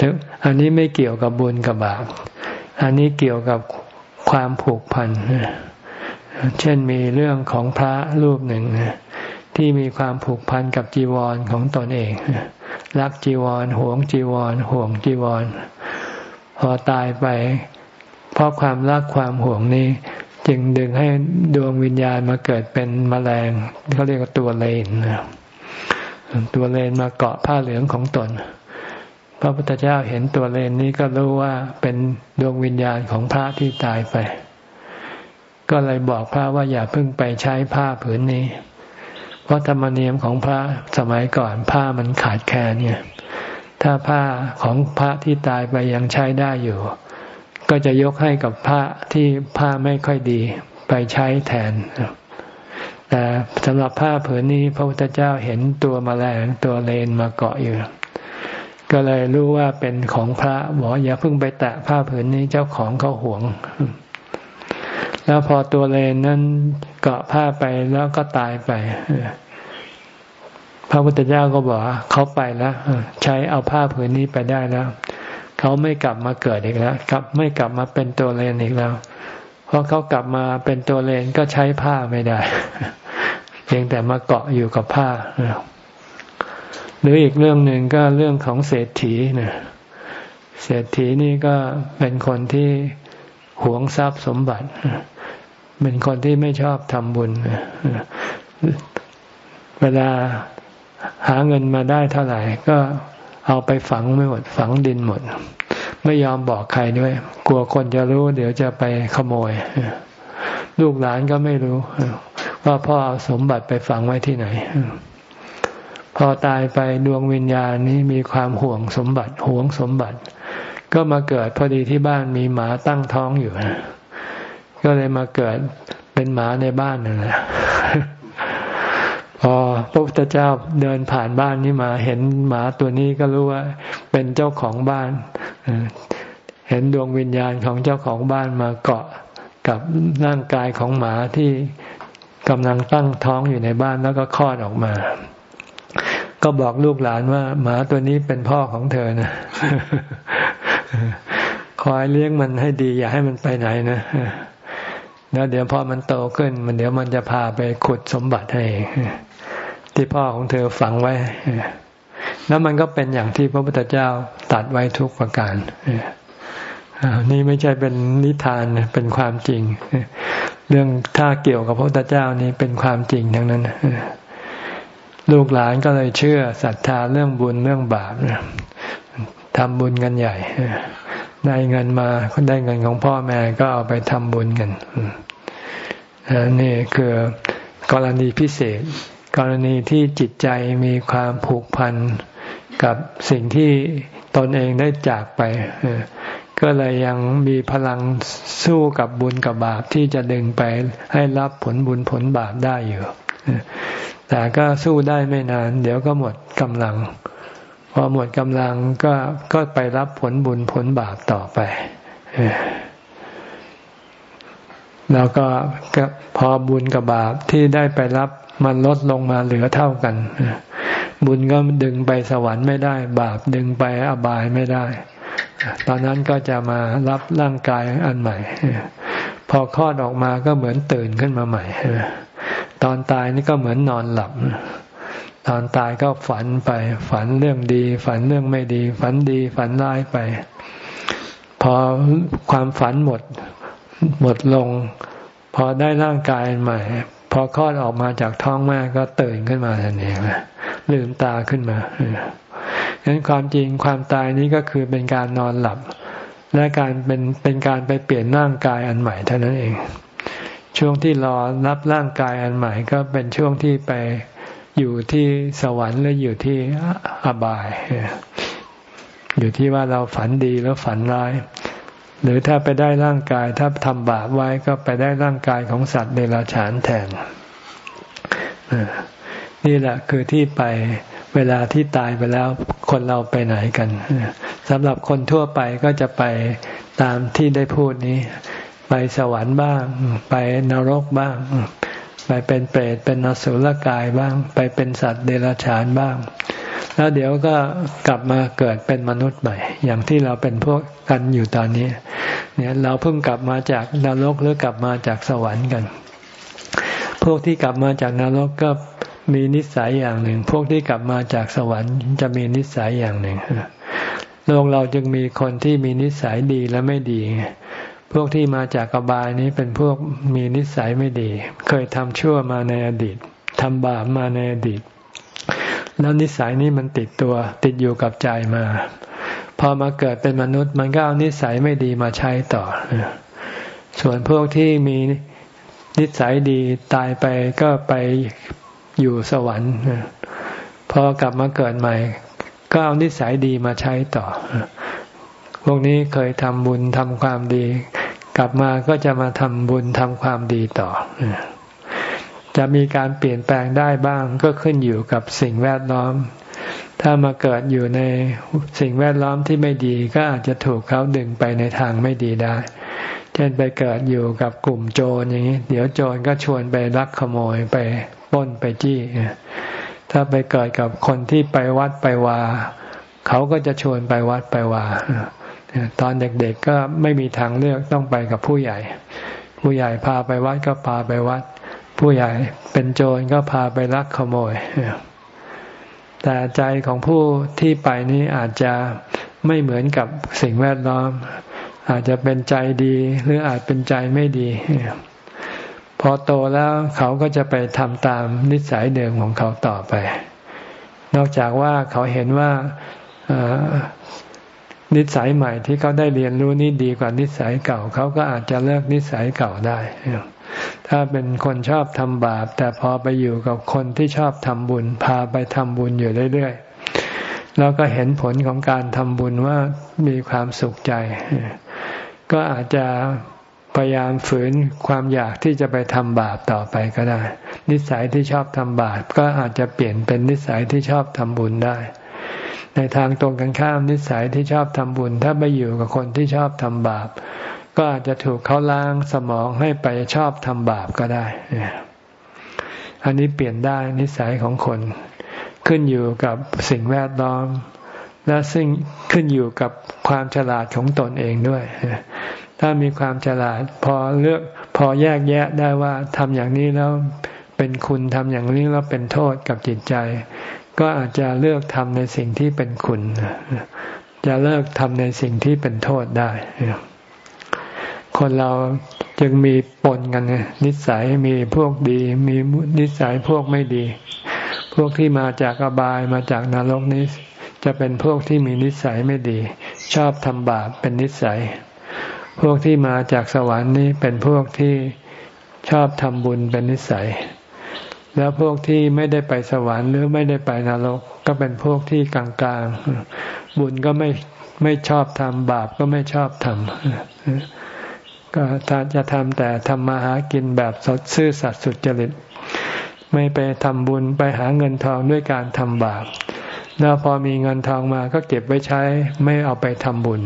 [SPEAKER 1] ถึงอันนี้ไม่เกี่ยวกับบุญกับบาป อันนี้เกี่ยวกับความผูกพัน เช่นมีเรื่องของพระรูปหนึ่งที่มีความผูกพันกับจีวรของตนเอง รักจีวรห่วงจีวร ห่วงจีวร พอตายไป เพราะความรักความห่วงนี้ จึงดึงให้ดวงวิญญาณมาเกิดเป็นมแมลงเขาเรียกว่าตัวเลนตัวเลนมาเกาะผ้าเหลืองของตน พระพุทธเจ้าเห็นตัวเลนนี้ก็รู้ว่าเป็นดวงวิญญาณของพระที่ตายไป ก็เลยบอกพระว่าอย่าเพิ่งไปใช้ผ้าผืนนี้ เพราะธรรมเนียมของพระสมัยก่อนผ้ามันขาดแคลนเนี่ย ถ้าผ้าของพระที่ตายไปยังใช้ได้อยู่ ก็จะยกให้กับผ้าที่ผ้าไม่ค่อยดีไปใช้แทน แต่สำหรับผ้าผืนนี้พระพุทธเจ้าเห็นตัวมแมลงตัวเลนมาเกาะอยู่ ก็เลยรู้ว่าเป็นของพระบอกอย่าเพิ่งไปแตะผ้าผืนนี้เจ้าของเขาหวง แล้วพอตัวเลนนั้นเกาะผ้าไปแล้วก็ตายไป พระพุทธเจ้าก็บอกเขาไปแล้วใช้เอาผ้าผืนนี้ไปได้แล้วเขาไม่กลับมาเกิดอีกแล้วกลับไม่กลับมาเป็นตัวเลนอีกแล้ว เพราะเขากลับมาเป็นตัวเลนก็ใช้ผ้าไม่ได้ เพียงแต่มาเกาะอยู่กับผ้าหรืออีกเรื่องหนึ่งก็เรื่องของเศรษฐีเนี่ยเศรษฐีนี่ก็เป็นคนที่หวงทรัพย์สมบัติ เป็นคนที่ไม่ชอบทำบุญเวลา หาเงินมาได้เท่าไหร่ก็เอาไปฝังไม่หมดฝังดินหมด ไม่ยอมบอกใครด้วย กลัวคนจะรู้ เดี๋ยวจะไปขโมย ลูกหลานก็ไม่รู้ ว่าพ่อเอาสมบัติไปฝังไว้ที่ไหน พอตายไปดวงวิญญาณนี้มีความห่วงสมบัติห่วงสมบัติ ก็มาเกิดพอดีที่บ้านมีหมาตั้งท้องอยู่ ก็เลยมาเกิดเป็นหมาในบ้านนั่นแหละ พระพุทธเจ้าเดินผ่านบ้านนี้มาเห็นหมาตัวนี้ก็รู้ว่าเป็นเจ้าของบ้านเห็นดวงวิญญาณของเจ้าของบ้านมาเกาะกับร่างกายของหมาที่กำลังตั้งท้องอยู่ในบ้านแล้วก็คลอดออกมา ก็บอกลูกหลานว่า หมาตัวนี้เป็นพ่อของเธอนะคอยเลี้ยงมันให้ดี อย่าให้มันไปไหนนะแล้วเดี๋ยวพอมันโตขึ้น มันเดี๋ยวมันจะพาไปขุดสมบัติให้ ที่พ่อของเธอฝังไว้ แล้วมันก็เป็นอย่างที่พระพุทธเจ้าตัดไว้ทุกประการนี่ไม่ใช่เป็นนิทานเป็นความจริง เรื่องถ้าเกี่ยวกับพระพุทธเจ้านี่เป็นความจริงทั้งนั้นลูกหลานก็เลยเชื่อศรัทธาเรื่องบุญเรื่องบาปทำบุญกันใหญ่ได้เงินมาได้เงินของพ่อแม่ก็เอาไปทำบุญกันนี่คือกรณีพิเศษ กรณีที่จิตใจมีความผูกพันกับสิ่งที่ตนเองได้จากไป ก็เลยยังมีพลังสู้กับบุญกับบาปที่จะดึงไปให้รับผลบุญผลบาปได้อยู่ แต่ก็สู้ได้ไม่นาน เดี๋ยวก็หมดกำลัง พอหมดกำลังก็ก็ไปรับผลบุญผลบาปต่อไปแล้วก็พอบุญกับบาปที่ได้ไปรับ มันลดลงมาเหลือเท่ากัน บุญก็ดึงไปสวรรค์ไม่ได้ บาปดึงไปอบายไม่ได้ ตอนนั้นก็จะมารับร่างกายอันใหม่ พอคลอดออกมาก็เหมือนตื่นขึ้นมาใหม่ ตอนตายนี่ก็เหมือนนอนหลับ ตอนตายก็ฝันไป ฝันเรื่องดี ฝันเรื่องไม่ดี ฝันดีฝันร้ายไป พอความฝันหมดหมดลง พอได้ร่างกายใหม่ พอคลอดออกมาจากท้องแม่ก็ตื่นขึ้นมาทันทีลืมตาขึ้นมาฉะนั้นความจริงความตายนี้ก็คือเป็นการนอนหลับ และการเป็นเป็นการไปเปลี่ยนร่างกายอันใหม่เท่านั้นเอง ช่วงที่รอรับร่างกายอันใหม่ก็เป็นช่วงที่ไปอยู่ที่สวรรค์หรืออยู่ที่อบาย อยู่ที่ว่าเราฝันดีแล้วฝันร้าย หรือถ้าไปได้ร่างกายถ้าทำบาปไว้ก็ไปได้ร่างกายของสัตว์เดรัจฉานแทนนี่แหละคือที่ไปเวลาที่ตายไปแล้วคนเราไปไหนกันสำหรับคนทั่วไปก็จะไปตามที่ได้พูดนี้ ไปสวรรค์บ้าง ไปนรกบ้าง ไปเป็นเปรตเป็นนสุลกายบ้าง ไปเป็นสัตว์เดรัจฉานบ้าง แล้วเดี๋ยวก็กลับมาเกิดเป็นมนุษย์ใหม่ อย่างที่เราเป็นพวกกันอยู่ตอนนี้ เนี่ยเราเพิ่งกลับมาจากนรกหรือกลับมาจากสวรรค์กัน พวกที่กลับมาจากนรกก็มีนิสัยอย่างหนึ่ง พวกที่กลับมาจากสวรรค์จะมีนิสัยอย่างหนึ่งโลกเราจึงมีคนที่มีนิสัยดีและไม่ดี พวกที่มาจากกบายนี้เป็นพวกมีนิสัยไม่ดี เคยทำชั่วมาในอดีตทำบาปมาในอดีต แล้วนิสัยนี้มันติดตัว ติดอยู่กับใจมา พอมาเกิดเป็นมนุษย์มันก็เอานิสัยไม่ดีมาใช้ต่อ ส่วนพวกที่มีนิสัยดีตายไปก็ไปอยู่สวรรค์พอกลับมาเกิดใหม่ ก็เอานิสัยดีมาใช้ต่อ พวกนี้เคยทำบุญทำความดี กลับมาก็จะมาทำบุญทำความดีต่อ จะมีการเปลี่ยนแปลงได้บ้างก็ขึ้นอยู่กับสิ่งแวดล้อม ถ้ามาเกิดอยู่ในสิ่งแวดล้อมที่ไม่ดีก็อาจจะถูกเขาดึงไปในทางไม่ดีได้ เช่นไปเกิดอยู่กับกลุ่มโจรอย่างนี้ เดี๋ยวโจรก็ชวนไปลักขโมยไปป้นไปจี้ ถ้าไปเกิดกับคนที่ไปวัดไปวา เขาก็จะชวนไปวัดไปวา ตอนเด็กๆก็ไม่มีทางเลือกต้องไปกับผู้ใหญ่ ผู้ใหญ่พาไปวัดก็พาไปวัด ผู้ใหญ่เป็นโจรก็พาไปลักขโมย แต่ใจของผู้ที่ไปนี้อาจจะไม่เหมือนกับสิ่งแวดล้อม อาจจะเป็นใจดีหรืออาจเป็นใจไม่ดี พอโตแล้วเขาก็จะไปทำตามนิสัยเดิมของเขาต่อไป นอกจากว่าเขาเห็นว่านิสัยใหม่ที่เขาได้เรียนรู้นี่ดีกว่านิสัยเก่า เขาก็อาจจะเลิกนิสัยเก่าได้ ถ้าเป็นคนชอบทำบาป แต่พอไปอยู่กับคนที่ชอบทำบุญ พาไปทำบุญอยู่เรื่อยๆ แล้วก็เห็นผลของการทำบุญว่ามีความสุขใจ ก็อาจจะพยายามฝืนความอยากที่จะไปทำบาปต่อไปก็ได้ นิสัยที่ชอบทำบาปก็อาจจะเปลี่ยนเป็นนิสัยที่ชอบทำบุญได้ ในทางตรงกันข้ามนิสัยที่ชอบทำบุญ ถ้าไปอยู่กับคนที่ชอบทำบาป ก็อาจจะถูกเขาล้างสมองให้ไปชอบทำบาปก็ได้ อันนี้เปลี่ยนได้นิสัยของคน ขึ้นอยู่กับสิ่งแวดล้อม และซึ่งขึ้นอยู่กับความฉลาดของตนเองด้วย ถ้ามีความฉลาดพอเลือกพอแยกแยะได้ว่าทำอย่างนี้แล้วเป็นคุณทำอย่างนี้แล้วเป็นโทษกับจิตใจ ก็อาจจะเลือกทำในสิ่งที่เป็นคุณ จะเลิกทำในสิ่งที่เป็นโทษได้ คนเราจึงมีปนกันนิสัยมีพวกดี มีนิสัยพวกไม่ดี พวกที่มาจากอบายมาจากนรกนี้ จะเป็นพวกที่มีนิสัยไม่ดี ชอบทำบาปเป็นนิสัย พวกที่มาจากสวรรค์นี้เป็นพวกที่ชอบทำบุญเป็นนิสัย แล้วพวกที่ไม่ได้ไปสวรรค์หรือไม่ได้ไปนรก ก็เป็นพวกที่กลางๆบุญก็ไม่ไม่ชอบทำบาปก็ไม่ชอบทำ ก็จะทำแต่ทำมาหากินแบบสดซื่อสัตย์สุจริต ไม่ไปทำบุญไปหาเงินทองด้วยการทำบาป แล้วพอมีเงินทองมาก็เก็บไว้ใช้ไม่เอาไปทำบุญ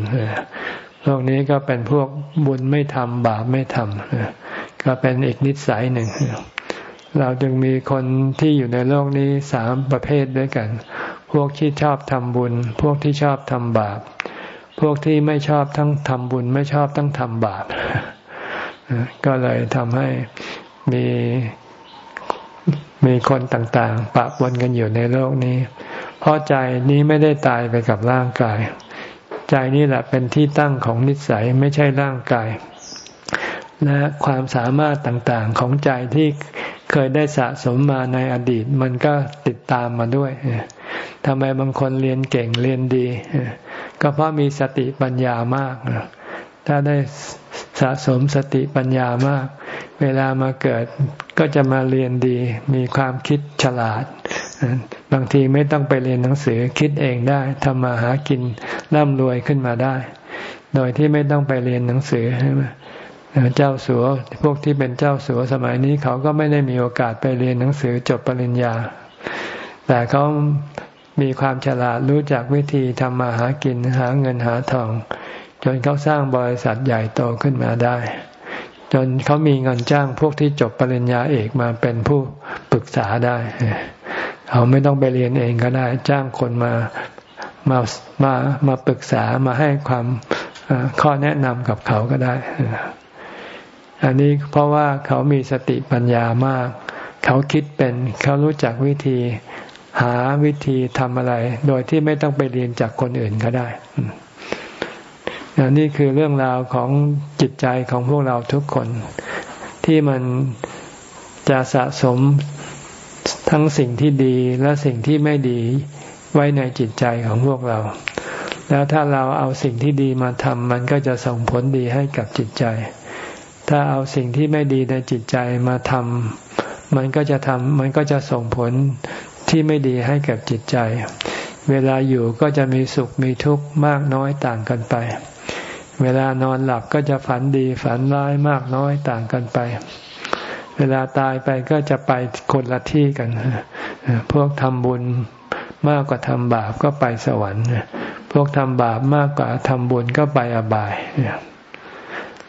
[SPEAKER 1] พวกนี้ก็เป็นพวกบุญไม่ทำบาปไม่ทำก็เป็นอีกนิสัยหนึ่ง เราจึงมีคนที่อยู่ในโลกนี้สามประเภทด้วยกัน พวกที่ชอบทำบุญ พวกที่ชอบทำบาป พวกที่ไม่ชอบทั้งทำบุญ ไม่ชอบทั้งทำบาปก็เลยทำให้มีมีคนต่างๆ ปะปนกันอยู่ในโลกนี้ เพราะใจนี้ไม่ได้ตายไปกับร่างกาย ใจนี่แหละเป็นที่ตั้งของนิสัยไม่ใช่ร่างกาย และความสามารถต่างๆของใจที่เคยได้สะสมมาในอดีต มันก็ติดตามมาด้วยทำไมบางคนเรียนเก่งเรียนดี ก็เพราะมีสติปัญญามาก ถ้าได้สะสมสติปัญญามาก เวลามาเกิดก็จะมาเรียนดี มีความคิดฉลาด บางทีไม่ต้องไปเรียนหนังสือคิดเองได้ทำมาหากินร่ำรวยขึ้นมาได้ โดยที่ไม่ต้องไปเรียนหนังสือใช่ไหมเจ้าสัวพวกที่เป็นเจ้าสัวสมัยนี้เขาก็ไม่ได้มีโอกาสไปเรียนหนังสือจบปริญญา แต่เขา มีความฉลาดรู้จักวิธีทำมาหากินหาเงินหาทอง จนเขาสร้างบริษัทใหญ่โตขึ้นมาได้ จนเขามีเงินจ้างพวกที่จบปริญญาเอกมาเป็นผู้ปรึกษาได้ เขาไม่ต้องไปเรียนเองก็ได้จ้างคนมามามามาปรึกษามาให้ความข้อแนะนำกับเขาก็ได้ อันนี้เพราะว่าเขามีสติปัญญามาก เขาคิดเป็นเขารู้จักวิธี หาวิธีทำอะไร โดยที่ไม่ต้องไปเรียนจากคนอื่นก็ได้นี่คือเรื่องราวของจิตใจของพวกเราทุกคน ที่มันจะสะสมทั้งสิ่งที่ดีและสิ่งที่ไม่ดีไว้ในจิตใจของพวกเรา แล้วถ้าเราเอาสิ่งที่ดีมาทำมันก็จะส่งผลดีให้กับจิตใจ ถ้าเอาสิ่งที่ไม่ดีในจิตใจมาทำมันก็จะทำมันก็จะส่งผล ที่ไม่ดีให้กับจิตใจ เวลาอยู่ก็จะมีสุขมีทุกข์มากน้อยต่างกันไป เวลานอนหลับก็จะฝันดีฝันร้ายมากน้อยต่างกันไป เวลาตายไปก็จะไปคนละที่กัน พวกทำบุญมากกว่าทำบาปก็ไปสวรรค์ พวกทำบาปมากกว่าทำบุญก็ไปอบายเนี่ย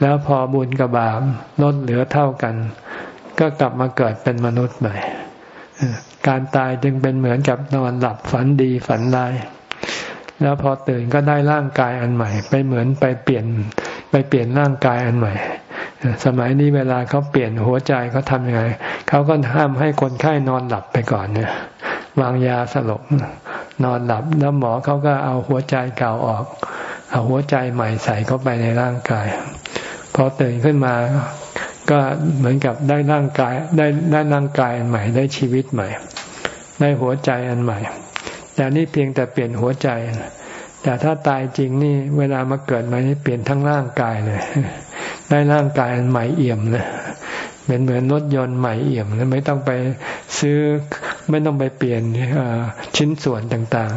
[SPEAKER 1] แล้วพอบุญกับบาปลดเหลือเท่ากัน ก็กลับมาเกิดเป็นมนุษย์ใหม่ การตายจึงเป็นเหมือนกับนอนหลับฝันดีฝันร้ายแล้วพอตื่นก็ได้ร่างกายอันใหม่ ไปเหมือนไปเปลี่ยนไปเปลี่ยนร่างกายอันใหม่ สมัยนี้เวลาเขาเปลี่ยนหัวใจเขาทำยังไงเขาก็ห้ามให้คนไข้นอนหลับไปก่อนเนี่ยวางยาสลบนอนหลับแล้วหมอเขาก็เอาหัวใจเก่าออก เอาหัวใจใหม่ใส่เข้าไปในร่างกายพอตื่นขึ้นมาก็เหมือนกับได้ร่างกายได้ได้ร่างกายใหม่ได้ชีวิตใหม่ ได้หัวใจอันใหม่ แต่นี่เพียงแต่เปลี่ยนหัวใจ แต่ถ้าตายจริงนี่เวลามาเกิดมานี่เปลี่ยนทั้งร่างกายเลย ได้ร่างกายอันใหม่เอี่ยมเลยเป็นเหมือนรถยนต์ใหม่เอี่ยมไม่ต้องไปซื้อไม่ต้องไปเปลี่ยนชิ้นส่วนต่าง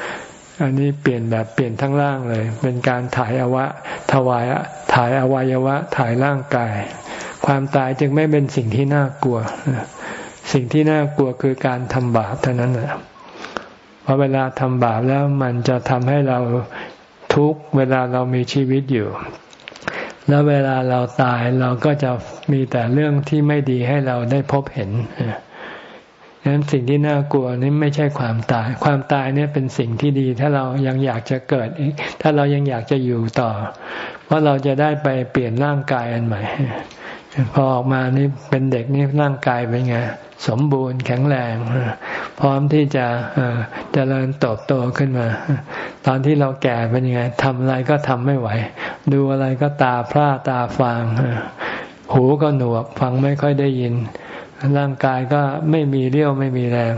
[SPEAKER 1] ๆ อันนี้เปลี่ยนแบบเปลี่ยนทั้งร่างเลย เป็นการถ่ายอวะถวายถ่ายอวัยวะถ่ายร่างกาย ความตายจึงไม่เป็นสิ่งที่น่ากลัว สิ่งที่น่ากลัวคือการทำบาปเท่านั้นแหละพอเวลาทำบาปแล้วมันจะทำให้เราทุกเวลาเรามีชีวิตอยู่ แล้วเวลาเราตายเราก็จะมีแต่เรื่องที่ไม่ดีให้เราได้พบเห็นดังนั้นสิ่งที่น่ากลัวนี่ไม่ใช่ความตาย ความตายเนี่ยเป็นสิ่งที่ดี ถ้าเรายังอยากจะเกิดถ้าเรายังอยากจะอยู่ต่อ เพราะเราจะได้ไปเปลี่ยนร่างกายอันใหม่ พอออกมานี่เป็นเด็กนี่ร่างกายเป็นไง สมบูรณ์แข็งแรง พร้อมที่จะเจริญเติบโตขึ้นมา ตอนที่เราแก่เป็นยังไงทำอะไรก็ทำไม่ไหว ดูอะไรก็ตาพร่าตาฟาง หูก็หนวกฟังไม่ค่อยได้ยิน ร่างกายก็ไม่มีเรี่ยวไม่มีแรง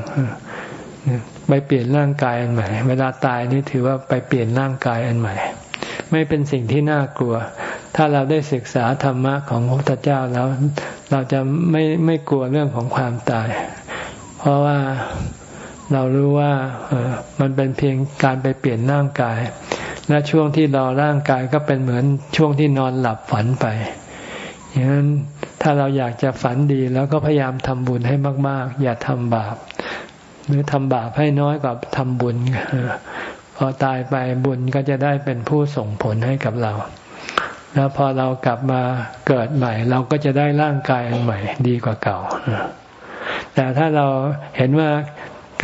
[SPEAKER 1] ไปเปลี่ยนร่างกายอันใหม่ เวลาตายนี่ถือว่าไปเปลี่ยนร่างกายอันใหม่ ไม่เป็นสิ่งที่น่ากลัว ถ้าเราได้ศึกษาธรรมะของพระพุทธเจ้าแล้วเราจะไม่ไม่กลัวเรื่องของความตาย เพราะว่าเรารู้ว่าเออมันเป็นเพียงการไปเปลี่ยนร่างกาย และช่วงที่รอร่างกายก็เป็นเหมือนช่วงที่นอนหลับฝันไปอย่างนั้นถ้าเราอยากจะฝันดีแล้วก็พยายามทำบุญให้มาก ๆ อย่าทำบาป หรือทำบาปให้น้อยกว่าทำบุญพอตายไปบุญก็จะได้เป็นผู้ส่งผลให้กับเรา แล้วพอเรากลับมาเกิดใหม่ เราก็จะได้ร่างกายอันใหม่ดีกว่าเก่า แต่ถ้าเราเห็นว่า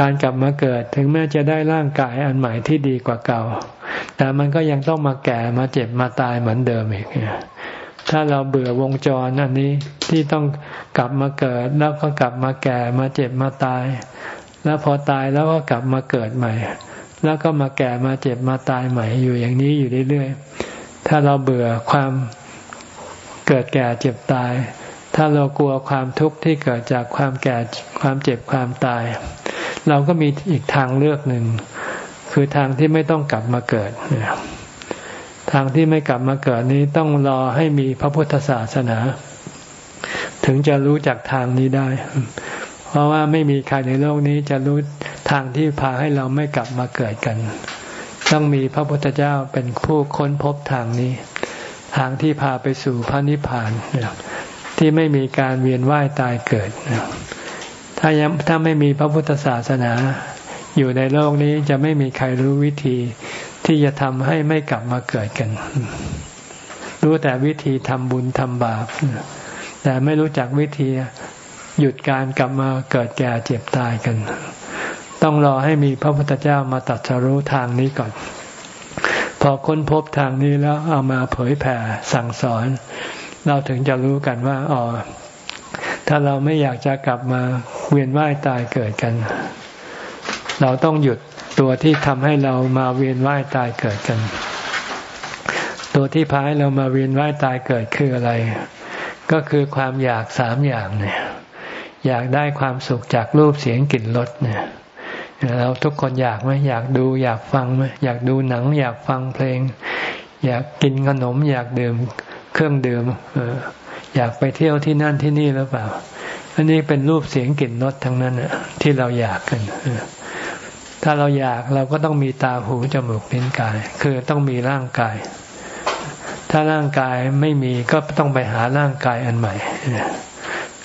[SPEAKER 1] การกลับมาเกิดถึงแม้จะได้ร่างกายอันใหม่ที่ดีกว่าเก่า แต่มันก็ยังต้องมาแก่มาเจ็บมาตายเหมือนเดิมอีก ถ้าเราเบื่อวงจรอันนี้ที่ต้องกลับมาเกิด แล้วก็กลับมาแก่มาเจ็บมาตาย แล้วพอตายแล้วก็กลับมาเกิดใหม่ แล้วก็มาแก่มาเจ็บมาตายใหม่อยู่อย่างนี้อยู่เรื่อยๆ ถ้าเราเบื่อความเกิดแก่เจ็บตาย ถ้าเรากลัวความทุกข์ที่เกิดจากความแก่ความเจ็บความตาย เราก็มีอีกทางเลือกหนึ่ง คือทางที่ไม่ต้องกลับมาเกิด ทางที่ไม่กลับมาเกิดนี้ต้องรอให้มีพระพุทธศาสนา ถึงจะรู้จักทางนี้ได้ เพราะว่าไม่มีใครในโลกนี้จะรู้ทางที่พาให้เราไม่กลับมาเกิดกัน ต้องมีพระพุทธเจ้าเป็นผู้ค้นพบทางนี้ ทางที่พาไปสู่พระนิพพานที่ไม่มีการเวียนว่ายตายเกิดถ้ายังถ้าไม่มีพระพุทธศาสนา อยู่ในโลกนี้จะไม่มีใครรู้วิธีที่จะทำให้ไม่กลับมาเกิดกัน รู้แต่วิธีทำบุญทำบาปแต่ไม่รู้จักวิธีหยุดการกลับมาเกิดแก่เจ็บตายกัน ต้องรอให้มีพระพุทธเจ้ามาตัดสรู้ทางนี้ก่อน พอค้นพบทางนี้แล้วเอามาเผยแผ่สั่งสอน เราถึงจะรู้กันว่าอ๋อถ้าเราไม่อยากจะกลับมาเวียนว่ายตายเกิดกัน เราต้องหยุดตัวที่ทำให้เรามาเวียนว่ายตายเกิดกัน ตัวที่พาให้เรามาเวียนว่ายตายเกิดคืออะไร ก็คือความอยากสามอย่างเนี่ยอยากได้ความสุขจากรูปเสียงกลิ่นรสเนี่ย เราทุกคนอยากไหมอยากดูอยากฟังไหมอยากดูหนัง อยากฟังเพลง อยากกินขนม อยากดื่มเครื่องดื่มอยากไปเที่ยวที่นั่นที่นี่หรือเปล่า อันนี้เป็นรูปเสียงกลิ่นรสทั้งนั้นที่เราอยากกันถ้าเราอยากเราก็ต้องมีตาหูจมูกลิ้นกาย คือต้องมีร่างกาย ถ้าร่างกายไม่มีก็ต้องไปหาร่างกายอันใหม่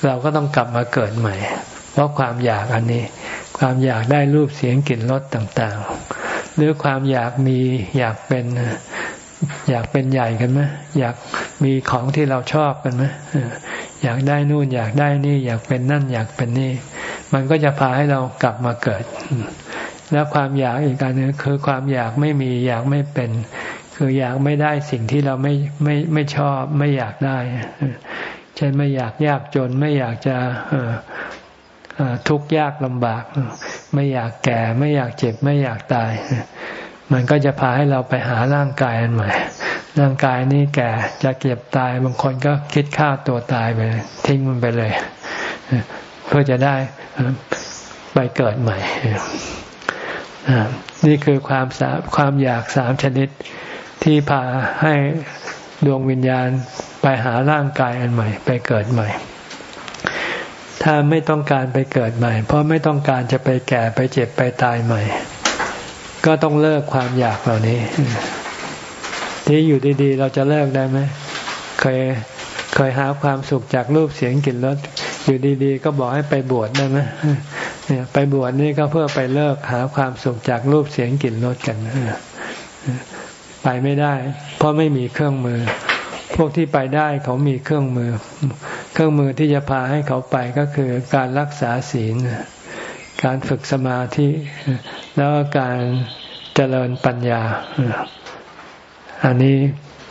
[SPEAKER 1] เราก็ต้องกลับมาเกิดใหม่ เพราะความอยากอันนี้ ความอยากได้รูปเสียงกลิ่นรสต่างๆ หรือความอยากมีอยากเป็นอยากเป็นใหญ่กันไหมอยากมีของที่เราชอบกันไหมอยากได้นู่นอยากได้นี่ อยากเป็นนั่นอยากเป็นนี่ มันก็จะพาให้เรากลับมาเกิด แล้วความอยากอีกอันนึงคือความอยากไม่มีอยากไม่เป็น คืออยากไม่ได้สิ่งที่เราไม่ไม่ไม่ชอบไม่อยากได้เช่นไม่อยากยากจนไม่อยากจะ ทุกข์ยากลำบาก ไม่อยากแก่ ไม่อยากเจ็บ ไม่อยากตาย มันก็จะพาให้เราไปหาร่างกายอันใหม่ ร่างกายนี้แก่จะเก็บตาย บางคนก็คิดฆ่าตัวตายไปทิ้งมันไปเลย เพื่อจะได้ไปเกิดใหม่ นี่คือความสาความอยากสามชนิดที่พาให้ดวงวิญญาณไปหาร่างกายอันใหม่ ไปเกิดใหม่ ถ้าไม่ต้องการไปเกิดใหม่ เพราะไม่ต้องการจะไปแก่ไปเจ็บไปตายใหม่ ก็ต้องเลิกความอยากเหล่านี้ ที่อยู่ดีๆ เราจะเลิกได้ไหมเคยเคยหาความสุขจากรูปเสียงกลิ่นรสอยู่ดีๆ ก็บอกให้ไปบวชได้ไหมเนี่ยไปบวชนี่ก็เพื่อไปเลิกหาความสุขจากรูปเสียงกลิ่นรสกันไปไม่ได้ เพราะไม่มีเครื่องมือ พวกที่ไปได้เขามีเครื่องมือ เครื่องมือที่จะพาให้เขาไปก็คือการรักษาศีล การฝึกสมาธิ แล้วการเจริญปัญญา อันนี้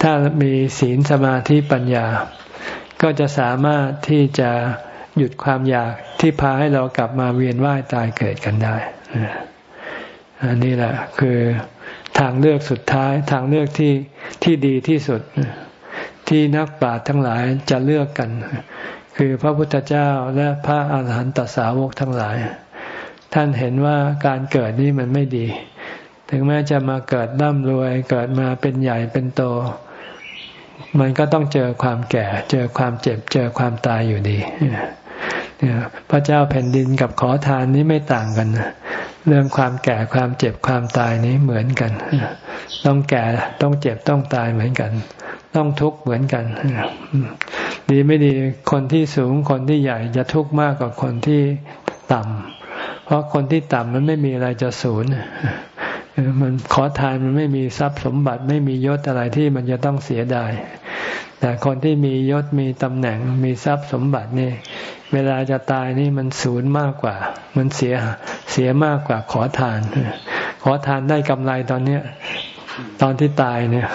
[SPEAKER 1] ถ้ามีศีลสมาธิปัญญา ก็จะสามารถที่จะหยุดความอยากที่พาให้เรากลับมาเวียนว่ายตายเกิดกันได้อันนี้แหละคือทางเลือกสุดท้ายทางเลือกที่ที่ดีที่สุด ที่นักปราชญ์ทั้งหลายจะเลือกกัน คือพระพุทธเจ้าและพระอาหารหันตสาวกทั้งหลาย ท่านเห็นว่าการเกิดนี้มันไม่ดี ถึงแม้จะมาเกิดร่ำรวยเกิดมาเป็นใหญ่เป็นโต มันก็ต้องเจอความแก่ เจอความเจ็บเจอความตายอยู่ดีพระเจ้าแผ่นดินกับขอทานนี้ไม่ต่างกันเรื่องความแก่ความเจ็บความตายนี้เหมือนกัน ต้องแก่ต้องเจ็บต้องตายเหมือนกัน ต้องทุกข์เหมือนกัน ดีไม่ดีคนที่สูงคนที่ใหญ่จะทุกข์มากกว่าคนที่ต่ำเพราะคนที่ต่ำมันไม่มีอะไรจะสูญมันขอทานมันไม่มีทรัพย์สมบัติไม่มียศอะไรที่มันจะต้องเสียดายแต่คนที่มียศมีตำแหน่งมีทรัพย์สมบัตินี่ เวลาจะตายนี่มันศูนย์มากกว่า มันเสียเสียมากกว่าขอทาน ขอทานได้กำไรตอนเนี้ย ตอนที่ตายเนี่ย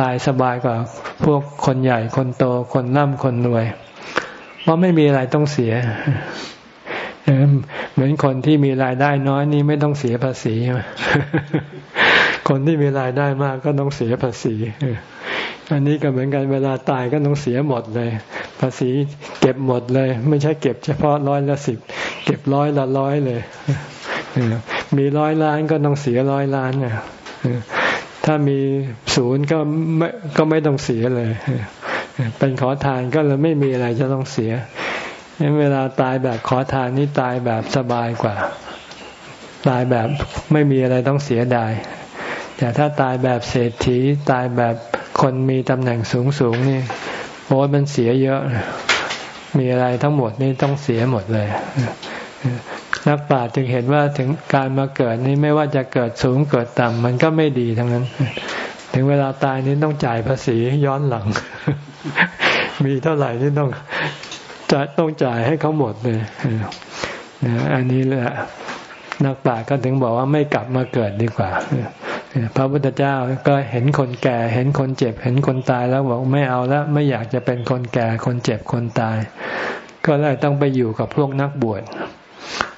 [SPEAKER 1] ตายสบายกว่าพวกคนใหญ่คนโตคนร่ำคนรวย เพราะไม่มีอะไรต้องเสีย เหมือนคนที่มีรายได้น้อยนี่ไม่ต้องเสียภาษี คนที่มีรายได้มากก็ต้องเสียภาษีอันนี้ก็เหมือนกันเวลาตายก็ต้องเสียหมดเลย ภาษีเก็บหมดเลย ไม่ใช่เก็บเฉพาะร้อยละสิบเก็บร้อยละร้อยเลยมีร้อยล้านก็ต้องเสียร้อยล้านเนี่ย ถ้ามีศูนย์ก็ไม่ก็ไม่ต้องเสียเลย เป็นขอทานก็เลยไม่มีอะไรจะต้องเสียเวลาตายแบบขอทานนี่ตายแบบสบายกว่า ตายแบบไม่มีอะไรต้องเสียดาย แต่ถ้าตายแบบเศรษฐี ตายแบบคนมีตำแหน่งสูงสูงนี่โอ้มันเสียเยอะ มีอะไรทั้งหมดนี่ต้องเสียหมดเลย นักปราชญ์จึงเห็นว่าถึงการมาเกิดนี่ไม่ว่าจะเกิดสูงเกิดต่ำมันก็ไม่ดีทั้งนั้น ถึงเวลาตายนี่ต้องจ่ายภาษีย้อนหลัง มีเท่าไหร่นี่ต้องจะต้องจ่ายให้เขาหมดเลยอันนี้แหละนักปราชญ์ก็ถึงบอกว่าไม่กลับมาเกิดดีกว่าพระพุทธเจ้าก็เห็นคนแก่ เห็นคนเจ็บ เห็นคนตายแล้วบอกไม่เอาแล้วไม่อยากจะเป็นคนแก่คนเจ็บคนตาย ก็เลยต้องไปอยู่กับพวกนักบวช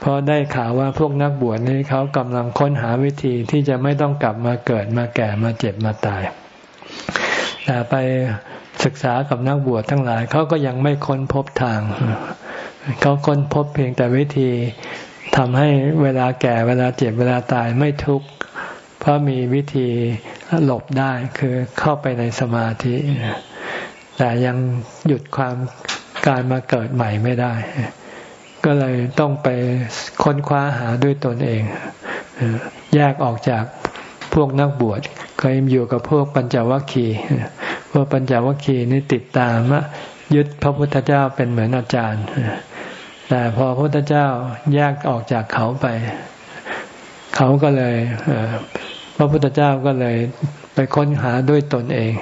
[SPEAKER 1] เพราะได้ข่าวว่าพวกนักบวชนี้เขากำลังค้นหาวิธีที่จะไม่ต้องกลับมาเกิดมาแก่มาเจ็บมาตาย แต่ไปศึกษากับนักบวชทั้งหลายเขาก็ยังไม่ค้นพบทาง เขาค้นพบเพียงแต่วิธีทำให้เวลาแก่เวลาเจ็บเวลาตายไม่ทุกข์เพราะมีวิธีหลบได้คือเข้าไปในสมาธิ แต่ยังหยุดความการมาเกิดใหม่ไม่ได้ ก็เลยต้องไปค้นคว้าหาด้วยตนเอง แยกออกจากพวกนักบวชเคยอยู่กับพวกปัญจวัคคีย์พวกปัญจวัคคีย์นี่ติดตามยึดพระพุทธเจ้าเป็นเหมือนอาจารย์ แต่พอพระพุทธเจ้าแยกออกจากเขาไป เขาก็เลยพระพุทธเจ้าก็เลยไปค้นหาด้วยตนเอง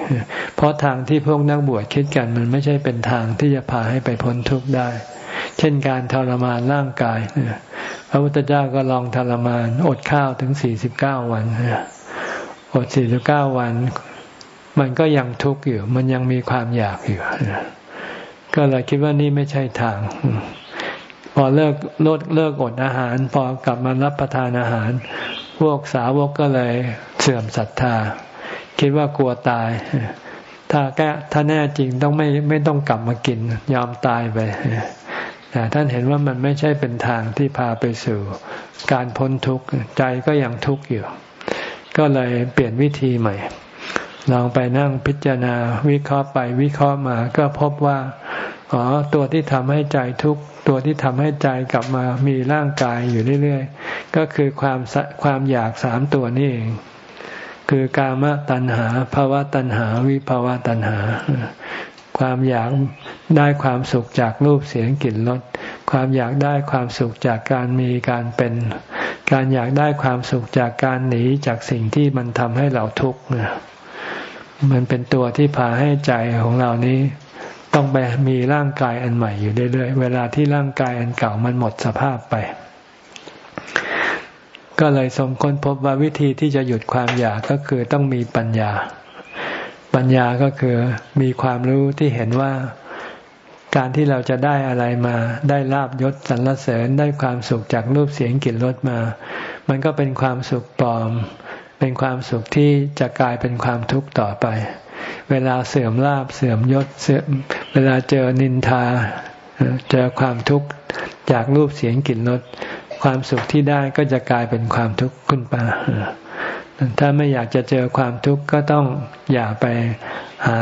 [SPEAKER 1] เพราะทางที่พวกนักบวชคิดกันมันไม่ใช่เป็นทางที่จะพาให้ไปพ้นทุกข์ได้ เช่นการทรมานร่างกาย พระพุทธเจ้าก็ลองทรมาน อดข้าวถึงสี่สิบเก้าวัน อดสี่สิบเก้าวัน มันก็ยังทุกข์อยู่ มันยังมีความอยากอยู่ ก็เลยคิดว่านี่ไม่ใช่ทาง พอเลิกลดเลิกอดอาหาร พอกลับมารับประทานอาหาร พวกสาวกก็เลยเสื่อมศรัทธา คิดว่ากลัวตายถ้าแกถ้าแน่จริงต้องไม่ไม่ต้องกลับมากิน ยอมตายไป แต่ท่านเห็นว่ามันไม่ใช่เป็นทางที่พาไปสู่ การพ้นทุกข์ใจก็ยังทุกข์อยู่ ก็เลยเปลี่ยนวิธีใหม่ ลองไปนั่งพิจารณาวิเคราะห์ไปวิเคราะห์มา ก็พบว่าอ๋อตัวที่ทำให้ใจทุกข์ตัวที่ทำให้ใจกลับมามีร่างกายอยู่เรื่อยๆ ก็คือความความอยากสามตัวนี่เอง คือกามตัณหาภาวะตัณหา วิภาวะตัณหา ความอยากได้ความสุขจากรูปเสียงกลิ่นรสความอยากได้ความสุขจากการมีการเป็น การอยากได้ความสุขจากการหนีจากสิ่งที่มันทำให้เราทุกข์มันเป็นตัวที่พาให้ใจของเรานี้ ต้องไปมีร่างกายอันใหม่อยู่เรื่อยๆเวลาที่ร่างกายอันเก่ามันหมดสภาพไป ก็เลยสมค้นพบว่าวิธีที่จะหยุดความอยากก็คือต้องมีปัญญา ปัญญาก็คือมีความรู้ที่เห็นว่าการที่เราจะได้อะไรมา ได้ลาบยศสรรเสริญได้ความสุขจากรูปเสียงกลิ่นรสมา มันก็เป็นความสุขปลอม เป็นความสุขที่จะกลายเป็นความทุกข์ต่อไป เวลาเสื่อมลาบเสื่อมยศเสื่อมเวลาเจอนินทา เจอความทุกข์จากรูปเสียงกลิ่นรสความสุขที่ได้ก็จะกลายเป็นความทุกข์ขึ้นมา ถ้าไม่อยากจะเจอความทุกข์ก็ต้องอย่าไปหา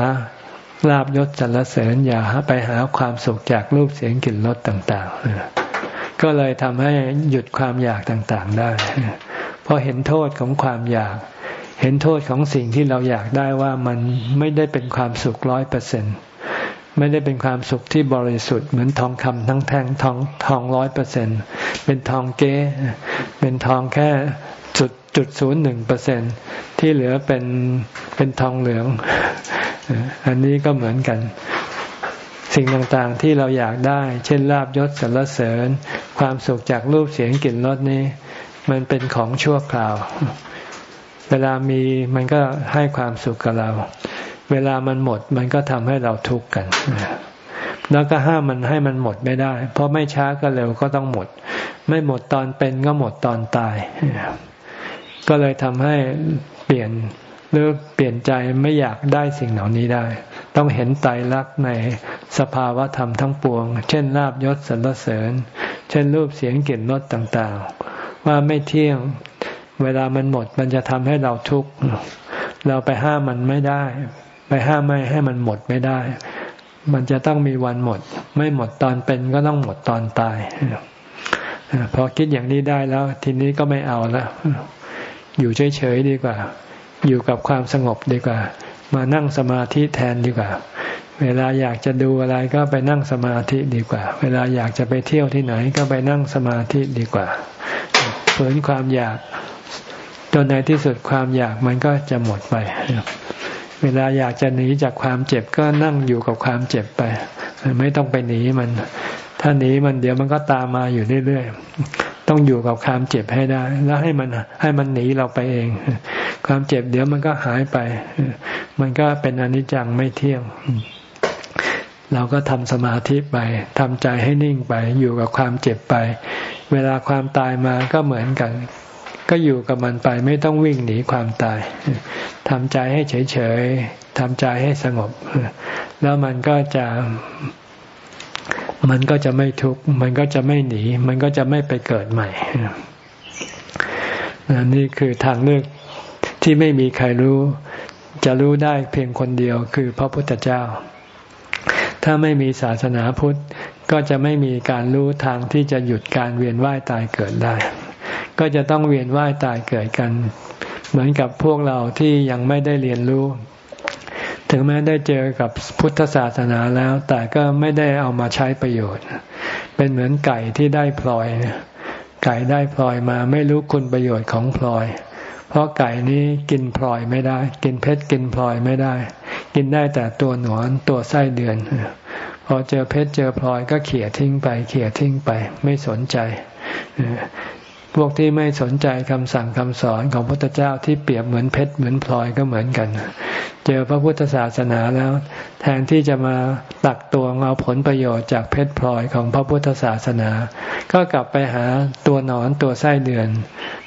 [SPEAKER 1] ลาบยศสรรเสริญอย่าไปหาความสุขจากรูปเสียงกลิ่นรสต่างๆ ก็เลยทำให้หยุดความอยากต่างๆได้เพราะเห็นโทษของความอยาก เห็นโทษของสิ่งที่เราอยากได้ว่ามันไม่ได้เป็นความสุขร้อยเปอร์เซ็นไม่ได้เป็นความสุขที่บริสุทธิ์เหมือนทองคำทั้งแท่งทองทองร้อยเปอร์เซ็นเป็นทองเก๊เป็นทองแค่ จุดศูนย์หนึ่งเปอร์เซ็นที่เหลือเป็นเป็นทองเหลือง อันนี้ก็เหมือนกัน สิ่งต่างๆที่เราอยากได้ เช่นลาบยศสรรเสริญ ความสุขจากรูปเสียงกลิ่นรสนี้ มันเป็นของชั่วคราว เวลามีมันก็ให้ความสุขกับเรา เวลามันหมดมันก็ทำให้เราทุกข์กันแล้วก็ห้ามมันให้มันหมดไม่ได้ เพราะไม่ช้าก็เร็วก็ต้องหมด ไม่หมดตอนเป็นก็หมดตอนตาย ก็เลยทำให้เปลี่ยนหรือเปลี่ยนใจไม่อยากได้สิ่งเหล่านี้ได้ ต้องเห็นไตรลักษณ์ในสภาวะธรรมทั้งปวง เช่นลาบยศสรรเสริญ เช่นรูปเสียงกลิ่นรสต่างๆ ว่าไม่เที่ยงเวลามันหมดมันจะทำให้เราทุกข์เราไปห้ามมันไม่ได้ ไปห้ามไม่ให้มันหมดไม่ได้ มันจะต้องมีวันหมด ไม่หมดตอนเป็นก็ต้องหมดตอนตายพอคิดอย่างนี้ได้แล้ว ทีนี้ก็ไม่เอาแล้ว อยู่เฉยๆดีกว่า อยู่กับความสงบดีกว่า มานั่งสมาธิแทนดีกว่า เวลาอยากจะดูอะไรก็ไปนั่งสมาธิดีกว่า เวลาอยากจะไปเที่ยวที่ไหนก็ไปนั่งสมาธิดีกว่าฝืนความอยากจนในที่สุดความอยากมันก็จะหมดไป เวลาอยากจะหนีจากความเจ็บก็นั่งอยู่กับความเจ็บไป ไม่ต้องไปหนีมัน ถ้าหนีมันเดี๋ยวมันก็ตามมาอยู่เรื่อย ต้องอยู่กับความเจ็บให้ได้ แล้วให้มันให้มันหนีเราไปเอง ความเจ็บเดี๋ยวมันก็หายไป มันก็เป็นอนิจจังไม่เที่ยง เราก็ทำสมาธิไปทำใจให้นิ่งไป อยู่กับความเจ็บไป เวลาความตายมาก็เหมือนกัน ก็อยู่กับมันไปไม่ต้องวิ่งหนีความตายทำใจให้เฉยๆทำใจให้สงบ แล้วมันก็จะ มันก็จะไม่ทุกข์มันก็จะไม่หนี มันก็จะไม่ไปเกิดใหม่นี่คือทางเลือกที่ไม่มีใครรู้ จะรู้ได้เพียงคนเดียวคือพระพุทธเจ้า ถ้าไม่มีศาสนาพุทธก็จะไม่มีการรู้ทางที่จะหยุดการเวียนว่ายตายเกิดได้ ก็จะต้องเวียนว่ายตายเกิดกัน เหมือนกับพวกเราที่ยังไม่ได้เรียนรู้ ถึงแม้ได้เจอกับพุทธศาสนาแล้ว แต่ก็ไม่ได้เอามาใช้ประโยชน์ เป็นเหมือนไก่ที่ได้พลอย ไก่ได้พลอยมาไม่รู้คุณประโยชน์ของพลอย เพราะไก่นี้กินพลอยไม่ได้ กินเพชรกินพลอยไม่ได้ กินได้แต่ตัวหนอนตัวไส้เดือน พอเจอเพชรเจอพลอยก็เขี่ยทิ้งไป เขี่ยทิ้งไป ไม่สนใจ พวกที่ไม่สนใจคำสั่งคำสอนของพระพุทธเจ้าที่เปรียบเหมือนเพชรเหมือนพลอยก็เหมือนกัน เจอพระพุทธศาสนาแล้ว แทนที่จะมาตักตวงเอาผลประโยชน์จากเพชรพลอยของพระพุทธศาสนา ก็กลับไปหาตัวหนอนตัวไส้เดือน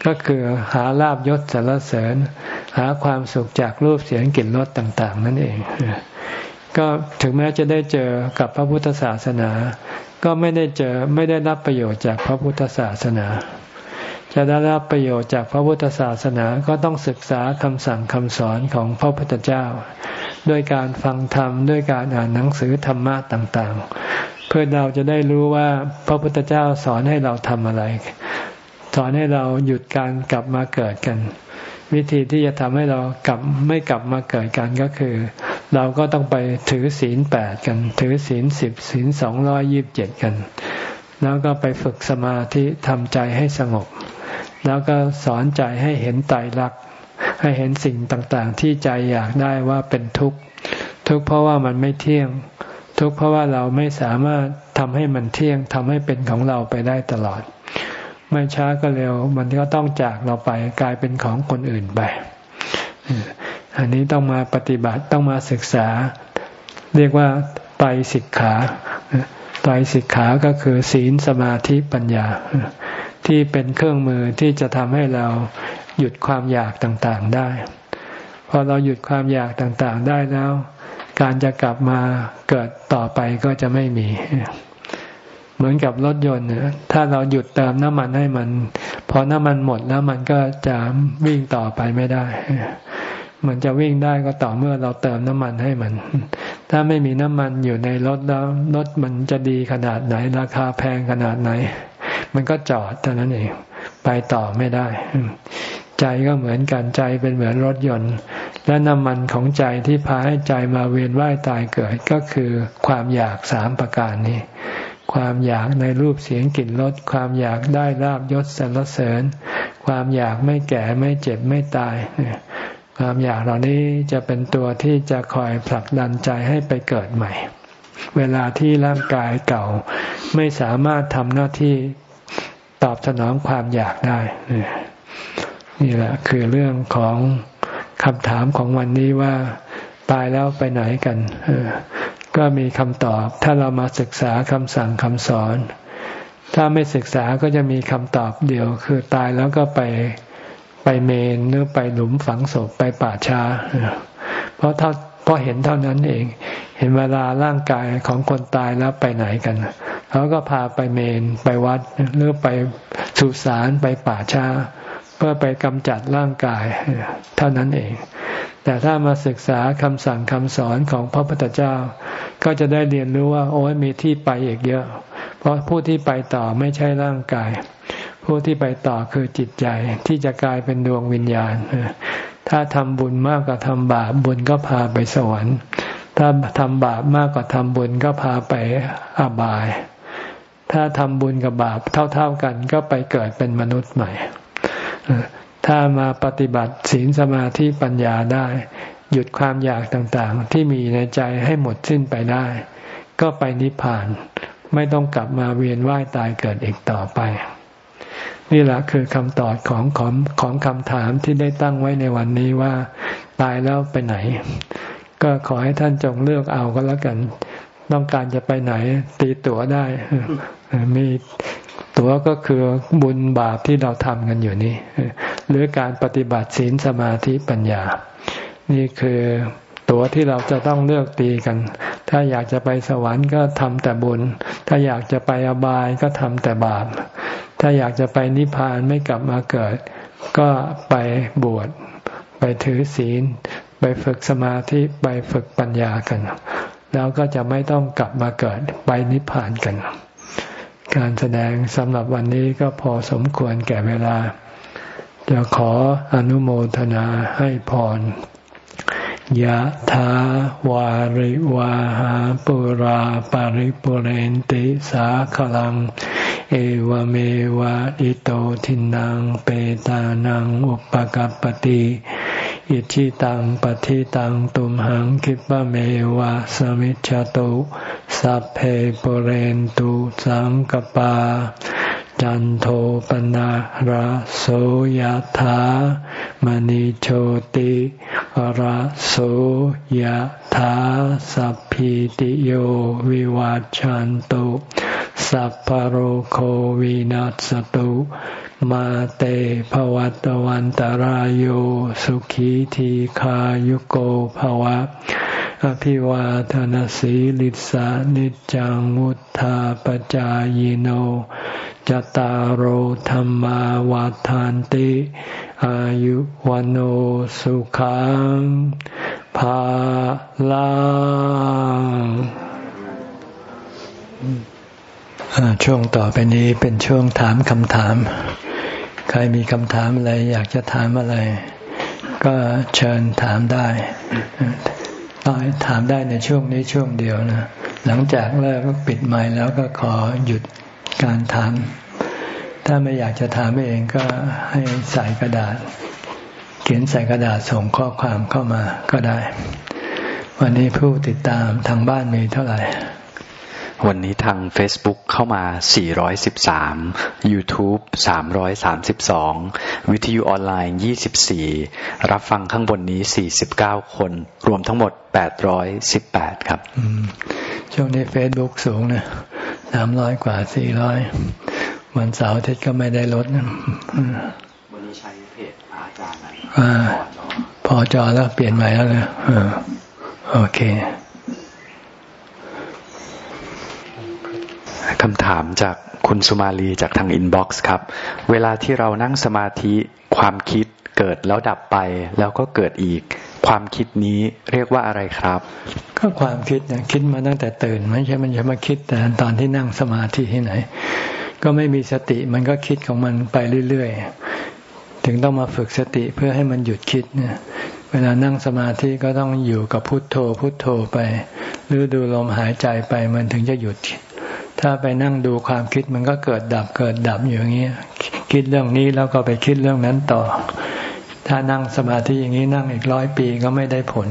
[SPEAKER 1] ก็คือหาลาบยศสารเสริญ หาความสุขจากรูปเสียงกลิ่นรสต่าง ๆ นั่นเองก็ถึงแม้จะได้เจอกับพระพุทธศาสนา ก็ไม่ได้เจอไม่ได้รับประโยชน์จากพระพุทธศาสนา จะได้รับประโยชน์จากพระพุทธศาสนาก็ต้องศึกษาคำสั่งคำสอนของพระพุทธเจ้า ด้วยการฟังธรรมด้วยการอ่านหนังสือธรรมะต่างๆ เพื่อเราจะได้รู้ว่าพระพุทธเจ้าสอนให้เราทำอะไร สอนให้เราหยุดการกลับมาเกิดกัน วิธีที่จะทำให้เรากลับไม่กลับมาเกิดกันก็คือ เราก็ต้องไปถือศีลแปดกัน ถือศีลสิบศีลสองร้อยยิบเจ็ดกัน แล้วก็ไปฝึกสมาธิทำใจให้สงบ แล้วก็สอนใจให้เห็นไตรลักษณ์ให้เห็นสิ่งต่างๆ ที่ใจอยากได้ว่าเป็นทุกข์ ทุกข์เพราะว่ามันไม่เที่ยง ทุกข์เพราะว่าเราไม่สามารถทำให้มันเที่ยงทำให้เป็นของเราไปได้ตลอด ไม่ช้าก็เร็ว มันก็ต้องจากเราไปกลายเป็นของคนอื่นไปอันนี้ต้องมาปฏิบัติต้องมาศึกษา เรียกว่าไตรสิกขาไตรสิกขาก็คือศีลสมาธิปัญญา ที่เป็นเครื่องมือที่จะทำให้เราหยุดความอยากต่างๆได้ พอเราหยุดความอยากต่างๆได้แล้ว การจะกลับมาเกิดต่อไปก็จะไม่มี เหมือนกับรถยนต์เนี่ยถ้าเราหยุดเติมน้ำมันให้มัน พอน้ำมันหมดแล้วมันก็จะวิ่งต่อไปไม่ได้ มันจะวิ่งได้ก็ต่อเมื่อเราเติมน้ำมันให้มัน ถ้าไม่มีน้ำมันอยู่ในรถแล้วรถมันจะดีขนาดไหน ราคาแพงขนาดไหน มันก็จอดเท่านั้นเอง ไปต่อไม่ได้ ใจก็เหมือนกันใจเป็นเหมือนรถยนต์ และน้ำมันของใจที่พาให้ใจมาเวียนว่ายตายเกิดก็คือความอยากสามประการนี้ ความอยากในรูปเสียงกลิ่นรสความอยากได้ลาบยศสรรเสริญ ความอยากไม่แก่ไม่เจ็บไม่ตายความอยากเหล่านี้จะเป็นตัวที่จะคอยผลักดันใจให้ไปเกิดใหม่ เวลาที่ร่างกายเก่าไม่สามารถทำหน้าที่ ตอบสนองความอยากได้ นี่แหละคือเรื่องของคำถามของวันนี้ว่าตายแล้วไปไหนกัน ก็มีคำตอบ ถ้าเรามาศึกษาคำสั่งคำสอน ถ้าไม่ศึกษาก็จะมีคำตอบเดียว คือตายแล้วก็ไปไปเมนหรือไปหลุมฝังศพไปป่าช้า เพราะถ้าเพราะเห็นเท่านั้นเอง เห็นเวลาร่างกายของคนตายแล้วไปไหนกัน เขาก็พาไปเมนไปวัดหรือไปสุสานไปป่าช้า เพื่อไปกำจัดร่างกายเท่านั้นเอง แต่ถ้ามาศึกษาคำสั่งคำสอนของพระพุทธเจ้า ก็จะได้เรียนรู้ว่า โอ้ยมีที่ไปอีกเยอะ เพราะผู้ที่ไปต่อไม่ใช่ร่างกาย ผู้ที่ไปต่อคือจิตใจที่จะกลายเป็นดวงวิญญาณ ถ้าทำบุญมากกว่าทำบาปบุญก็พาไปสวรรค์ถ้าทำบาปมากกว่าทำบุญก็พาไปอบาย ถ้าทำบุญกับบาปเท่าๆกันก็ไปเกิดเป็นมนุษย์ใหม่ ถ้ามาปฏิบัติศีลสมาธิปัญญาได้ หยุดความอยากต่างๆ ที่มีในใจให้หมดสิ้นไปได้ ก็ไปนิพพาน ไม่ต้องกลับมาเวียนว่ายตายเกิดอีกต่อไป นี่แหละคือคำตอบของของของคำถามที่ได้ตั้งไว้ในวันนี้ว่า ตายแล้วไปไหน ก็ขอให้ท่านจงเลือกเอาก็แล้วกัน ต้องการจะไปไหน ตีตั๋วได้ มีตัวก็คือบุญบาปที่เราทำกันอยู่นี่หรือการปฏิบัติศีลสมาธิปัญญา นี่คือตัวที่เราจะต้องเลือกตีกัน ถ้าอยากจะไปสวรรค์ก็ทำแต่บุญ ถ้าอยากจะไปอบายก็ทำแต่บาป ถ้าอยากจะไปนิพพานไม่กลับมาเกิด ก็ไปบวช ไปถือศีล ไปฝึกสมาธิไปฝึกปัญญากัน แล้วก็จะไม่ต้องกลับมาเกิดไปนิพพานกัน การแสดงสำหรับวันนี้ก็พอสมควรแก่เวลา จะขออนุโมทนาให้พรยะถาวาริวาหาปุราปาริปุเรนติสาขลัง เอวเมวะอิโตทินังเปตานังอุปกัปติ อิชิตังปฏิตังตุมหังคิปะเมวะสมิจจตุสัพเพปเรนตุสังกปา จันโทปนะระโสยธามณิโชติระโสยธาสัพพิติโยวิวัจจันตุ สัพพโรโควินัสตุ มาเตภวัตวันตารโยสุขีทีขายุโกภวะ อภิวาทนสีลิสานิจังมุธาปจายโนจตารโหธรรมาวาทานติ อายุวันโอสุขังภาลัง ช่วงต่อไปนี้เป็นช่วงถามคำถาม ใครมีคำถามอะไรอยากจะถามอะไร ก็เชิญถามได้ถามได้ในช่วงนี้ช่วงเดียวนะ หลังจากเลิกปิดไมค์แล้วก็ขอหยุดการถาม ถ้าไม่อยากจะถามเองก็ให้ใส่กระดาษ เขียนใส่กระดาษส่งข้อความเข้ามาก็ได้ วันนี้ผู้ติดตามทางบ้านมีเท่าไหร่
[SPEAKER 2] วันนี้ทาง Facebook เข้ามา 413 YouTube 332 วิทยุออนไลน์ 24 รับฟังข้างบนนี้ 49 คน รวมทั้งหมด 818 ครับ
[SPEAKER 1] ช่วงนี้ Facebook สูงนะ300 กว่า 400 วันเสาร์อาทิตย์ก็ไม่ได้ลดนะ
[SPEAKER 2] วันนี้ใช้เพจอาจารย์
[SPEAKER 1] พอจอแล้วเปลี่ยนใหม่แล้วเลยโอเค
[SPEAKER 2] คำถามจากคุณสุมาลีจากทางอินบ็อกซ์ครับ เวลาที่เรานั่งสมาธิความคิดเกิดแล้วดับไปแล้วก็เกิดอีก ความคิดนี้เรียกว่าอะไรครับ
[SPEAKER 1] ก็ความคิดเนี่ยคิดมาตั้งแต่ตื่น ไม่ใช่มันจะมาคิดแต่ตอนที่นั่งสมาธิที่ไหน ก็ไม่มีสติมันก็คิดของมันไปเรื่อยๆ ถึงต้องมาฝึกสติเพื่อให้มันหยุดคิดเนี่ยเวลานั่งสมาธิก็ต้องอยู่กับพุทโธพุทโธไป หรือดูลมหายใจไปมันถึงจะหยุด ถ้าไปนั่งดูความคิดมันก็เกิดดับเกิดดับอยู่อย่างนี้คิดเรื่องนี้แล้วก็ไปคิดเรื่องนั้นต่อ ถ้านั่งสมาธิอย่างนี้นั่งอีกร้อยปีก็ไม่ได้ผล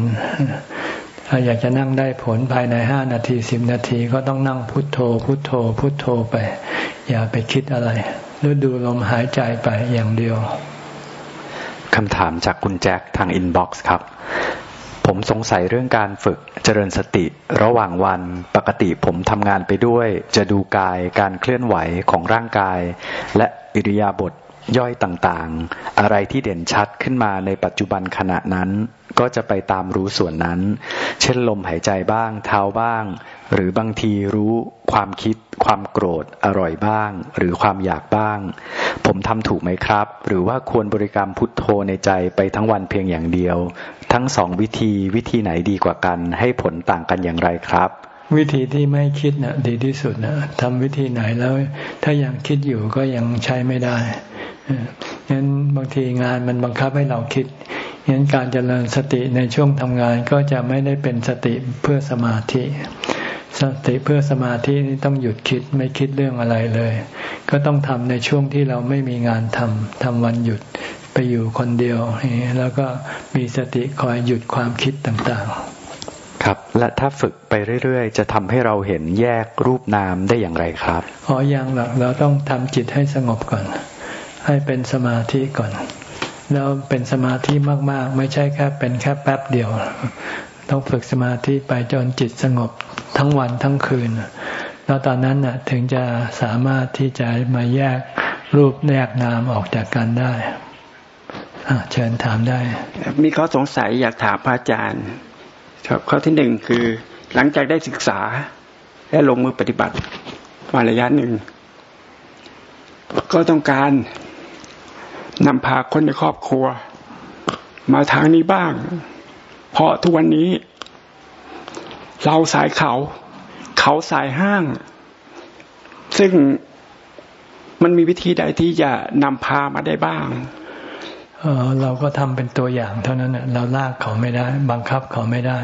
[SPEAKER 1] ถ้าอยากจะนั่งได้ผลภายในห้านาทีสิบนาทีก็ต้องนั่งพุทโธ พุทโธ พุทโธไป อย่าไปคิดอะไรหรือดูลมหายใจไปอย่างเดียว
[SPEAKER 2] คำถามจากคุณแจ็คทาง inbox ครับ ผมสงสัยเรื่องการฝึกเจริญสติระหว่างวันปกติผมทำงานไปด้วย จะดูกายการเคลื่อนไหวของร่างกาย และอิริยาบถย่อยต่างๆ อะไรที่เด่นชัดขึ้นมาในปัจจุบันขณะนั้น ก็จะไปตามรู้ส่วนนั้น เช่นลมหายใจบ้าง เท้าบ้าง หรือบางทีรู้ความคิดความโกรธอะไรบ้าง หรือความอยากบ้าง ผมทำถูกไหมครับ หรือว่าควรบริกรรมพุทโธในใจไปทั้งวันเพียงอย่างเดียว ทั้งสองวิธีวิธีไหนดีกว่ากัน ให้ผลต่างกันอย่างไรครับ
[SPEAKER 1] วิธีที่ไม่คิดนะ่ะดีที่สุดนะทำวิธีไหนแล้ว ถ้ายังคิดอยู่ก็ยังใช้ไม่ได้งั้นบางทีงานมันบังคับให้เราคิดงั้นการเจริญสติในช่วงทำงานก็จะไม่ได้เป็นสติเพื่อสมาธิ สติเพื่อสมาธินี่ต้องหยุดคิดไม่คิดเรื่องอะไรเลย ก็ต้องทำในช่วงที่เราไม่มีงานทำทำวันหยุดไปอยู่คนเดียวแล้วก็มีสติคอยหยุดความคิดต่าง
[SPEAKER 2] ๆ ครับ และถ้าฝึกไปเรื่อยๆ จะทำให้เราเห็นแยกรูปนามได้อย่างไรครับ
[SPEAKER 1] อ๋อยังหรอกเราต้องทำจิตให้สงบก่อน ให้เป็นสมาธิก่อนแล้วเป็นสมาธิมาก ๆ ไม่ใช่แค่เป็นแค่แป๊บเดียว ต้องฝึกสมาธิไปจนจิตสงบทั้งวันทั้งคืน แล้วตอนนั้นน่ะถึงจะสามารถที่จะมาแยกรูปแยกนามออกจากกันได้เชิญถามได้
[SPEAKER 3] มีข้อสงสัยอยากถามพระอาจารย์ครับข้อที่หนึ่งคือ หลังจากได้ศึกษา และลงมือปฏิบัติมาระยะหนึ่ง ก็ต้องการนำพาคนในครอบครัว มาทางนี้บ้าง เพราะทุกวันนี้ เราสายเขา เขาสายห้าง ซึ่งมันมีวิธีใดที่จะนำพามาได้บ้าง
[SPEAKER 1] เเราก็ทำเป็นตัวอย่างเท่านั้นเราลากเขาไม่ได้ บังคับเขาไม่ได้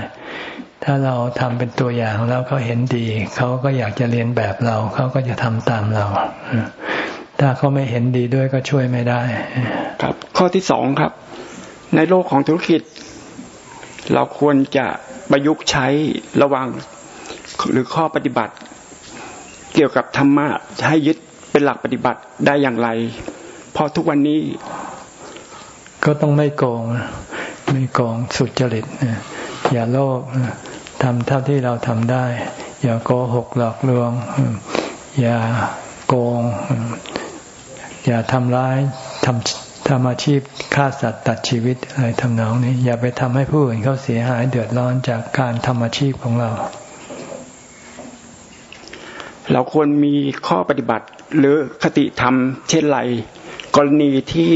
[SPEAKER 1] ถ้าเราทำเป็นตัวอย่างแล้วเขาเห็นดี เขาก็อยากจะเรียนแบบเรา เขาก็จะทำตามเรา ถ้าเขาไม่เห็นดีด้วยก็ช่วยไม่ได้
[SPEAKER 3] ครับ ข้อที่สองครับ ในโลกของธุรกิจ เราควรจะประยุกต์ใช้ระวังหรือข้อปฏิบัติ เกี่ยวกับธรรมะให้ยึดเป็นหลักปฏิบัติได้อย่างไร เพอทุกวันนี้
[SPEAKER 1] ก็ต้องไม่โกง ไม่โกงสุจริตอย่าโลภทำเท่าที่เราทำได้ อย่าโกหกหลอกลวง อย่าโกง อย่าทำร้ายทำ ทำอาชีพฆ่าสัตว์ตัดชีวิตอะไรทำนองนี้ อย่าไปทำให้ผู้อื่นเขาเสียหายเดือดร้อนจากการทำอาชีพของเรา
[SPEAKER 3] เราควรมีข้อปฏิบัติหรือคติธรรม เช่นไร กรณีที่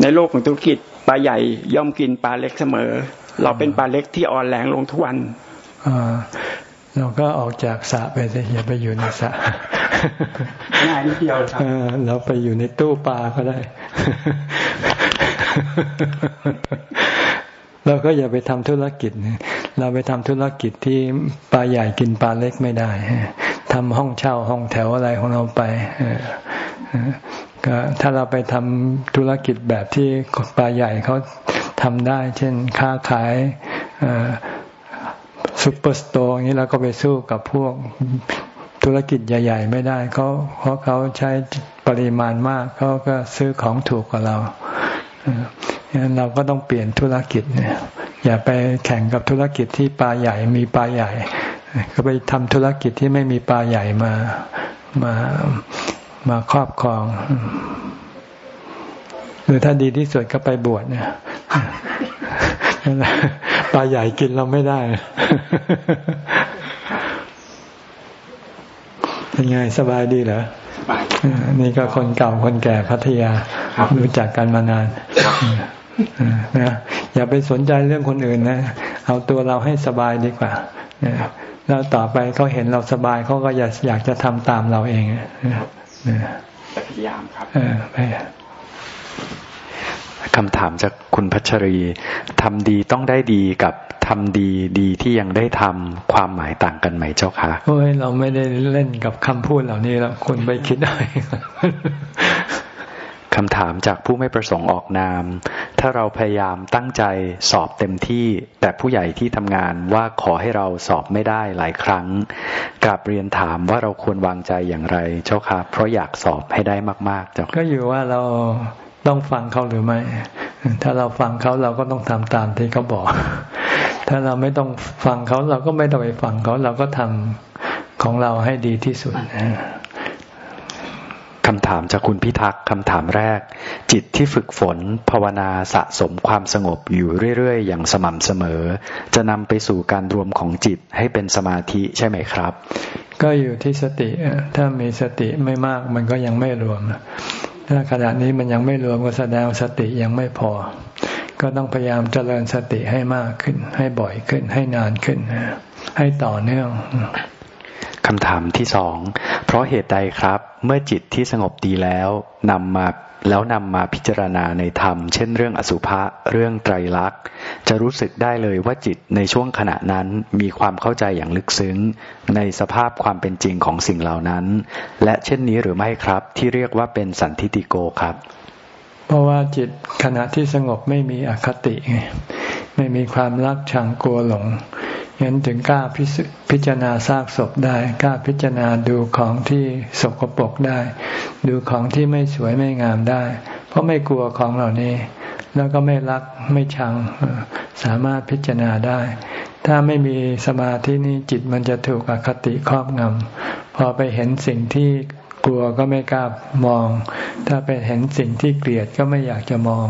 [SPEAKER 3] ในโลกของธุรกิจปลาใหญ่ย่อมกินปลาเล็กเสมอ เราเป็นปลาเล็กที่อ่อนแรงลงทุกวัน
[SPEAKER 1] เราก็ออกจากสระไปสิอย่าไปอยู่ในสระ
[SPEAKER 3] ง่ายนิดเดียวครับ
[SPEAKER 1] เราไปอยู่ในตู้ปลาก็ได้ เราก็อย่าไปทำธุรกิจ เราไปทำธุรกิจที่ปลาใหญ่กินปลาเล็กไม่ได้ทำห้องเช่าห้องแถวอะไรของเราไปก็ถ้าเราไปทำธุรกิจแบบที่ปลาใหญ่เขาทำได้ เช่นค้าขาย ซุปเปอร์สโตร์อย่างนี้เราก็ไปสู้กับพวกธุรกิจใหญ่ ๆ ไม่ได้เขาเพราะเขาใช้ปริมาณมากเขาก็ซื้อของถูกกว่าเราดังนั้นเราก็ต้องเปลี่ยนธุรกิจเนี่ยอย่าไปแข่งกับธุรกิจที่ปลาใหญ่มีปลาใหญ่ ก็ไปทำธุรกิจที่ไม่มีปลาใหญ่มามามาครอบครอง หรือถ้าดีที่สุดก็ไปบวชเนี่ย ปลาใหญ่กินเราไม่ได้เป็นไงสบายดีเหรอนี่ก็คนเก่าคนแก่พัทยารู้จักกันมานานนะอย่าไปสนใจเรื่องคนอื่นนะ เอาตัวเราให้สบายดีกว่าแล้วต่อไปเขาเห็นเราสบายเขาก็อยากอยากจะทำตามเราเอง
[SPEAKER 3] พยายามครับ
[SPEAKER 2] คำถามจากคุณพัชรีทำดีต้องได้ดีกับทำดีดีที่ยังได้ทำความหมายต่างกันไหมเจ้าคะ
[SPEAKER 1] โอ้ยเราไม่ได้เล่นกับคำพูดเหล่านี้แล้วคุณไปคิดได้
[SPEAKER 2] คำถามจากผู้ไม่ประสงค์ออกนาม ถ้าเราพยายามตั้งใจสอบเต็มที่ แต่ผู้ใหญ่ที่ทำงานว่าขอให้เราสอบไม่ได้หลายครั้งกลับเรียนถามว่าเราควรวางใจอย่างไร เจ้าค่ะเพราะอยากสอบให้ได้มาก ๆ เจ้า
[SPEAKER 1] ก็อยู่ว่าเรา ต้องฟังเขาหรือไม่ ถ้าเราฟังเขาเราก็ต้องทำตามที่เขาบอก ถ้าเราไม่ต้องฟังเขาเราก็ไม่ต้องไปฟังเขาเราก็ทำของเราให้ดีที่สุด
[SPEAKER 2] คำถามจากคุณพิทักษ์คำถามแรก จิตที่ฝึกฝน ภาวนาสะสมความสงบอยู่เรื่อยๆ อย่างสม่ำเสมอ จะนำไปสู่การรวมของจิตให้เป็นสมาธิใช่ไหมครับ
[SPEAKER 1] ก็อยู่ที่สติถ้ามีสติไม่มากมันก็ยังไม่รวม ถ้าขณะนี้มันยังไม่รวมก็แสดงสติยังไม่พอ ก็ต้องพยายามเจริญสติให้มากขึ้น ให้บ่อยขึ้น ให้นานขึ้น ให้ต่อเนื่อง
[SPEAKER 2] คำถามที่สอง เพราะเหตุใดครับ เมื่อจิตที่สงบดีแล้วนำมา แล้วนำมาพิจารณาในธรรม เช่นเรื่องอสุภะเรื่องไตรลักษณ์ จะรู้สึกได้เลยว่าจิตในช่วงขณะนั้นมีความเข้าใจอย่างลึกซึ้ง ในสภาพความเป็นจริงของสิ่งเหล่านั้น และเช่นนี้หรือไม่ครับที่เรียกว่าเป็นสันทิติโกครับ
[SPEAKER 1] เพราะว่าจิตขณะที่สงบไม่มีอคติไงไม่มีความรักชังกลัวหลงเห็นถึงกล้าพิจารณาซากศพได้กล้าพิจารณาดูของที่สกปรกได้ ดูของที่ไม่สวยไม่งามได้ เพราะไม่กลัวของเหล่านี้ แล้วก็ไม่รักไม่ชังสามารถพิจารณาได้ ถ้าไม่มีสมาธินี้จิตมันจะถูกอคติครอบงำพอไปเห็นสิ่งที่ กลัวก็ไม่กล้ามอง ถ้าไปเห็นสิ่งที่เกลียดก็ไม่อยากจะมอง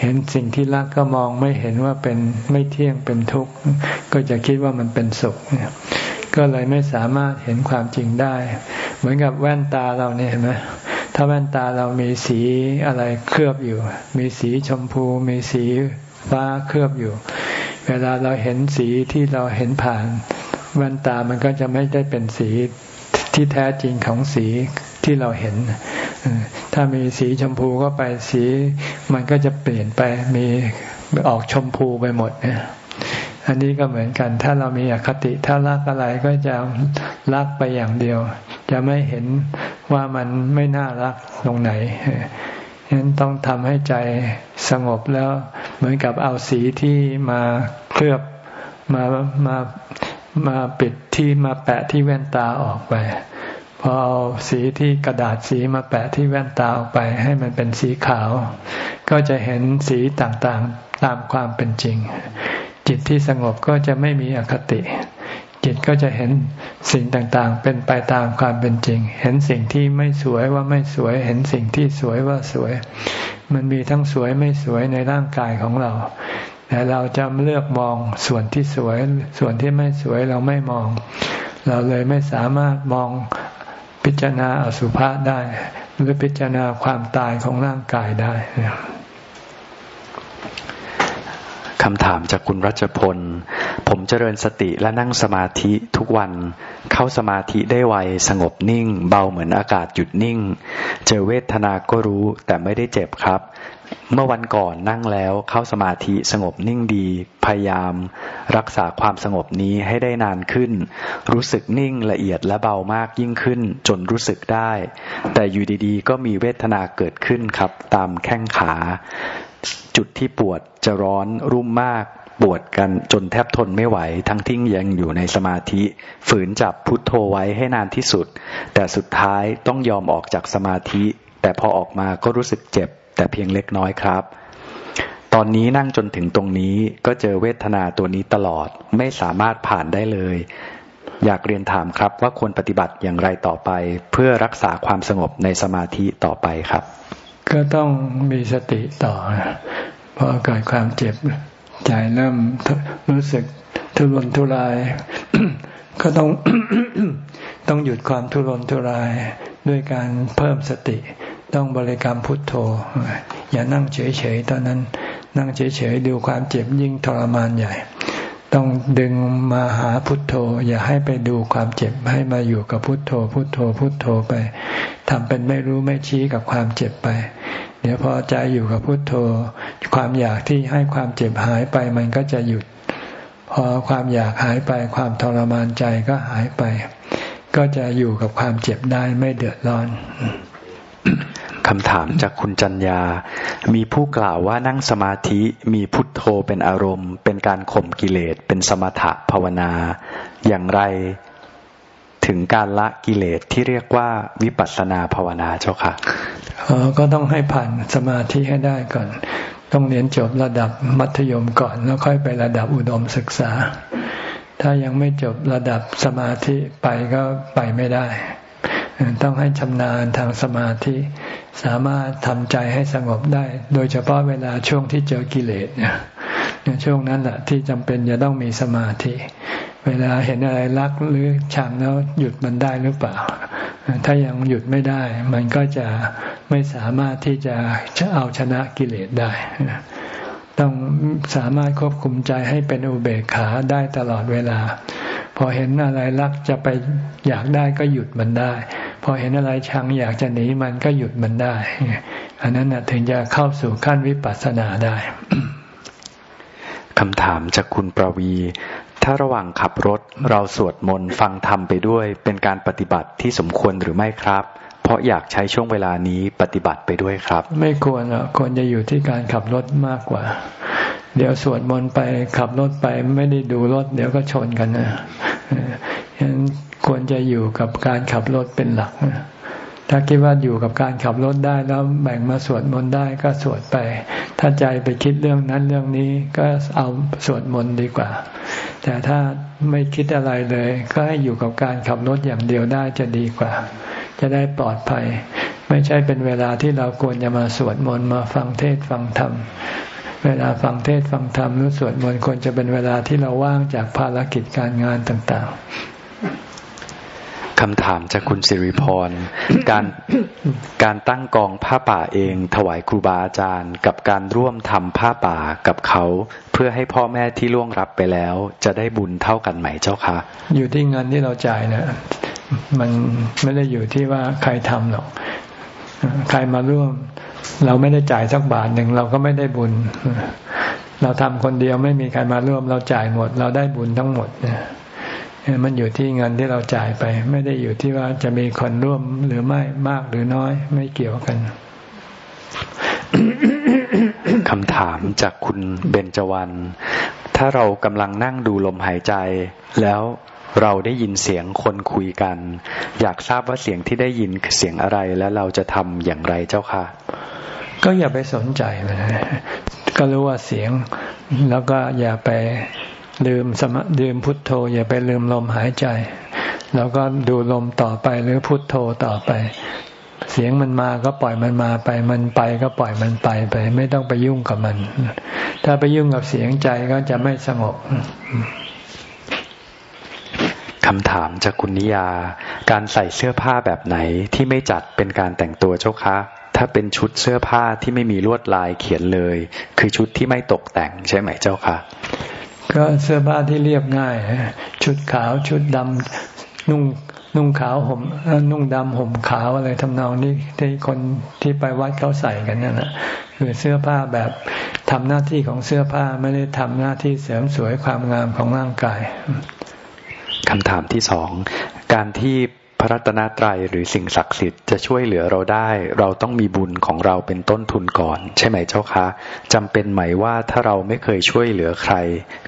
[SPEAKER 1] เห็นสิ่งที่รักก็มองไม่เห็นว่าเป็นไม่เที่ยงเป็นทุกข์ ก็จะคิดว่ามันเป็นสุข ก็เลยไม่สามารถเห็นความจริงได้ เหมือนกับแว่นตาเราเนี่ยเห็นไหมถ้าแว่นตาเรามีสีอะไรเคลือบอยู่ มีสีชมพู มีสีฟ้าเคลือบอยู่ เวลาเราเห็นสีที่เราเห็นผ่านแว่นตามันก็จะไม่ได้เป็นสี ที่แท้จริงของสีที่เราเห็น ถ้ามีสีชมพูก็ไปสีมันก็จะเปลี่ยนไปมีออกชมพูไปหมดเนี่ยอันนี้ก็เหมือนกัน ถ้าเรามีอคติ ถ้ารักอะไรก็จะรักไปอย่างเดียว จะไม่เห็นว่ามันไม่น่ารักตรงไหนฉะนั้นต้องทำให้ใจสงบแล้ว เหมือนกับเอาสีที่มาเคลือบมามา มาปิดที่มาแปะที่แว่นตาออกไปพอเอาสีที่กระดาษสีมาแปะที่แว่นตาออกไป ให้มันเป็นสีขาว ก็จะเห็นสีต่างๆตามความเป็นจริง จิตที่สงบก็จะไม่มีอคติ จิตก็จะเห็นสิ่งต่างๆ เป็นไปตามความเป็นจริง เห็นสิ่งที่ไม่สวยว่าไม่สวย เห็นสิ่งที่สวยว่าสวย มันมีทั้งสวยไม่สวยในร่างกายของเรา แต่เราจะเลือกมองส่วนที่สวย ส่วนที่ไม่สวยเราไม่มอง เราเลยไม่สามารถมองพิจารณาอสุภะได้หรือพิจารณาความตายของร่างกายได้
[SPEAKER 2] คำถามจากคุณรัชพล ผมเจริญสติและนั่งสมาธิทุกวัน เข้าสมาธิได้ไว สงบนิ่ง เบาเหมือนอากาศหยุดนิ่ง เจอเวทนาก็รู้แต่ไม่ได้เจ็บครับ เมื่อวันก่อนนั่งแล้วเข้าสมาธิสงบนิ่งดี พยายาม รักษาความสงบนี้ให้ได้นานขึ้น รู้สึกนิ่งละเอียดและเบามากยิ่งขึ้น จนรู้สึกได้ แต่อยู่ดีๆ ก็มีเวทนาเกิดขึ้นครับ ตามแข้งขา จุดที่ปวดจะร้อนรุ่มมากปวดกันจนแทบทนไม่ไหว ทั้งที่ยังอยู่ในสมาธิ ฝืนจับพุทโธไว้ให้นานที่สุด แต่สุดท้ายต้องยอมออกจากสมาธิ แต่พอออกมาก็รู้สึกเจ็บ แต่เพียงเล็กน้อยครับ ตอนนี้นั่งจนถึงตรงนี้ก็เจอเวทนาตัวนี้ตลอด ไม่สามารถผ่านได้เลย อยากเรียนถามครับว่าควรปฏิบัติอย่างไรต่อไป เพื่อรักษาความสงบในสมาธิต่อไปครับ
[SPEAKER 1] ก็ต้องมีสติต่อพอเกิดความเจ็บใจเริ่มรู้สึกทุรนทุราย ก็ต้องต้องหยุดความทุรนทุรายด้วยการเพิ่มสติ ต้องบริกรรมพุทโธ อย่านั่งเฉยๆตอนนั้น นั่งเฉยๆดูความเจ็บยิ่งทรมานใหญ่ ต้องดึงมาหาพุทโธ อย่าให้ไปดูความเจ็บให้มาอยู่กับพุทโธ พุทโธ พุทโธไปทำเป็นไม่รู้ไม่ชี้กับความเจ็บไป เดี๋ยวพอใจอยู่กับพุทโธ ความอยากที่ให้ความเจ็บหายไปมันก็จะหยุด พอความอยากหายไปความทรมานใจก็หายไป ก็จะอยู่กับความเจ็บได้ไม่เดือดร้อน
[SPEAKER 2] คำถามจากคุณจัญญา มีผู้กล่าวว่านั่งสมาธิมีพุทโธเป็นอารมณ์ เป็นการข่มกิเลส เป็นสมถะภาวนา อย่างไรถึงการละกิเลสที่เรียกว่าวิปัสสนาภาวนาเจ้าค่ะ
[SPEAKER 1] อ๋อก็ต้องให้ผ่านสมาธิให้ได้ก่อน ต้องเรียนจบระดับมัธยมก่อน แล้วค่อยไประดับอุดมศึกษา ถ้ายังไม่จบระดับสมาธิไปก็ไปไม่ได้ ต้องให้ชำนาญทางสมาธิ สามารถทำใจให้สงบได้ โดยเฉพาะเวลาช่วงที่เจอกิเลสเนี่ยช่วงนั้นแหละที่จำเป็นจะต้องมีสมาธิ เวลาเห็นอะไรรักหรือชังแล้วหยุดมันได้หรือเปล่า ถ้ายังหยุดไม่ได้ มันก็จะไม่สามารถที่จะเอาชนะกิเลสได้ต้องสามารถควบคุมใจให้เป็นอุเบกขาได้ตลอดเวลา พอเห็นอะไรรักจะไปอยากได้ก็หยุดมันได้ พอเห็นอะไรชังอยากจะหนีมันก็หยุดมันได้ อันนั้นถึงจะเข้าสู่ขั้นวิปัสสนาได้
[SPEAKER 2] คำถามจากคุณประวี ถ้าระหว่างขับรถเราสวดมนต์ฟังธรรมไปด้วย เป็นการปฏิบัติที่สมควรหรือไม่ครับ เพราะอยากใช้ช่วงเวลานี้ปฏิบัติไปด้วยครับ
[SPEAKER 1] ไม่ควรอะควรจะอยู่ที่การขับรถมากกว่า เดี๋ยวสวดมนต์ไปขับรถไปไม่ได้ดูรถ เดี๋ยวก็ชนกันนะฉะนั้นควรจะอยู่กับการขับรถเป็นหลัก ถ้าคิดว่าอยู่กับการขับรถได้แล้วแบ่งมาสวดมนต์ได้ก็สวดไป ถ้าใจไปคิดเรื่องนั้นเรื่องนี้ก็เอาสวดมนต์ดีกว่า แต่ถ้าไม่คิดอะไรเลย ก็ให้อยู่กับการขับรถอย่างเดียวได้จะดีกว่า จะได้ปลอดภัย ไม่ใช่เป็นเวลาที่เราควรจะมาสวดมนต์มาฟังเทศฟังธรรม เวลาฟังเทศฟังธรรมหรือสวดมนต์ควรจะเป็นเวลาที่เราว่างจากภารกิจการงานต่าง
[SPEAKER 2] ๆคำถามจากคุณสิริพร การการตั้งกองผ้าป่าเอง ถวายครูบาอาจารย์ กับการร่วมทำผ้าป่ากับเขา เพื่อให้พ่อแม่ที่ล่วงรับไปแล้ว จะได้บุญเท่ากันไหมเจ้าคะ
[SPEAKER 1] อยู่ที่เงินที่เราจ่ายนะมันไม่ได้อยู่ที่ว่าใครทำหรอก ใครมาร่วม เราไม่ได้จ่ายสักบาทหนึ่งเราก็ไม่ได้บุญ เราทำคนเดียวไม่มีใครมาร่วม เราจ่ายหมด เราได้บุญทั้งหมดมันอยู่ที่เงินที่เราจ่ายไป ไม่ได้อยู่ที่ว่าจะมีคนร่วมหรือไม่มากหรือน้อย ไม่เกี่ยวกัน
[SPEAKER 2] คำถามจากคุณเบญจวรรณถ้าเรากำลังนั่งดูลมหายใจแล้ว เราได้ยินเสียงคนคุยกัน อยากทราบว่าเสียงที่ได้ยินเสียงอะไรและเราจะทำอย่างไรเจ้าค่ะ
[SPEAKER 1] ก็อย่าไปสนใจมันก็รู้ว่าเสียง แล้วก็อย่าไปลืมสมลืมพุทโธ อย่าไปลืมลมหายใจ แล้วก็ดูลมต่อไปหรือพุทโธต่อไป เสียงมันมาก็ปล่อยมันมาไป มันไปก็ปล่อยมันไปไป ไม่ต้องไปยุ่งกับมัน ถ้าไปยุ่งกับเสียงใจก็จะไม่สงบ
[SPEAKER 2] คำถามจากคุณนิยา การใส่เสื้อผ้าแบบไหนที่ไม่จัดเป็นการแต่งตัวเจ้าคะ ถ้าเป็นชุดเสื้อผ้าที่ไม่มีลวดลายเขียนเลย คือชุดที่ไม่ตกแต่งใช่ไหมเจ้าคะ
[SPEAKER 1] ก็เสื้อผ้าที่เรียบง่าย ชุดขาวชุดดำนุ่งนุ่งขาวห่มนุ่งดำห่มขาวอะไรทำนองนี้ที่คนที่ไปวัดเขาใส่กันนั่นแหละคือเสื้อผ้าแบบทำหน้าที่ของเสื้อผ้าไม่ได้ทำหน้าที่เสริมสวยความงามของร่างกาย
[SPEAKER 2] คำถามที่สอง การที่พระรัตนตรัยหรือสิ่งศักดิ์สิทธิ์จะช่วยเหลือเราได้ เราต้องมีบุญของเราเป็นต้นทุนก่อน ใช่ไหมเจ้าคะจำเป็นไหมว่าถ้าเราไม่เคยช่วยเหลือใคร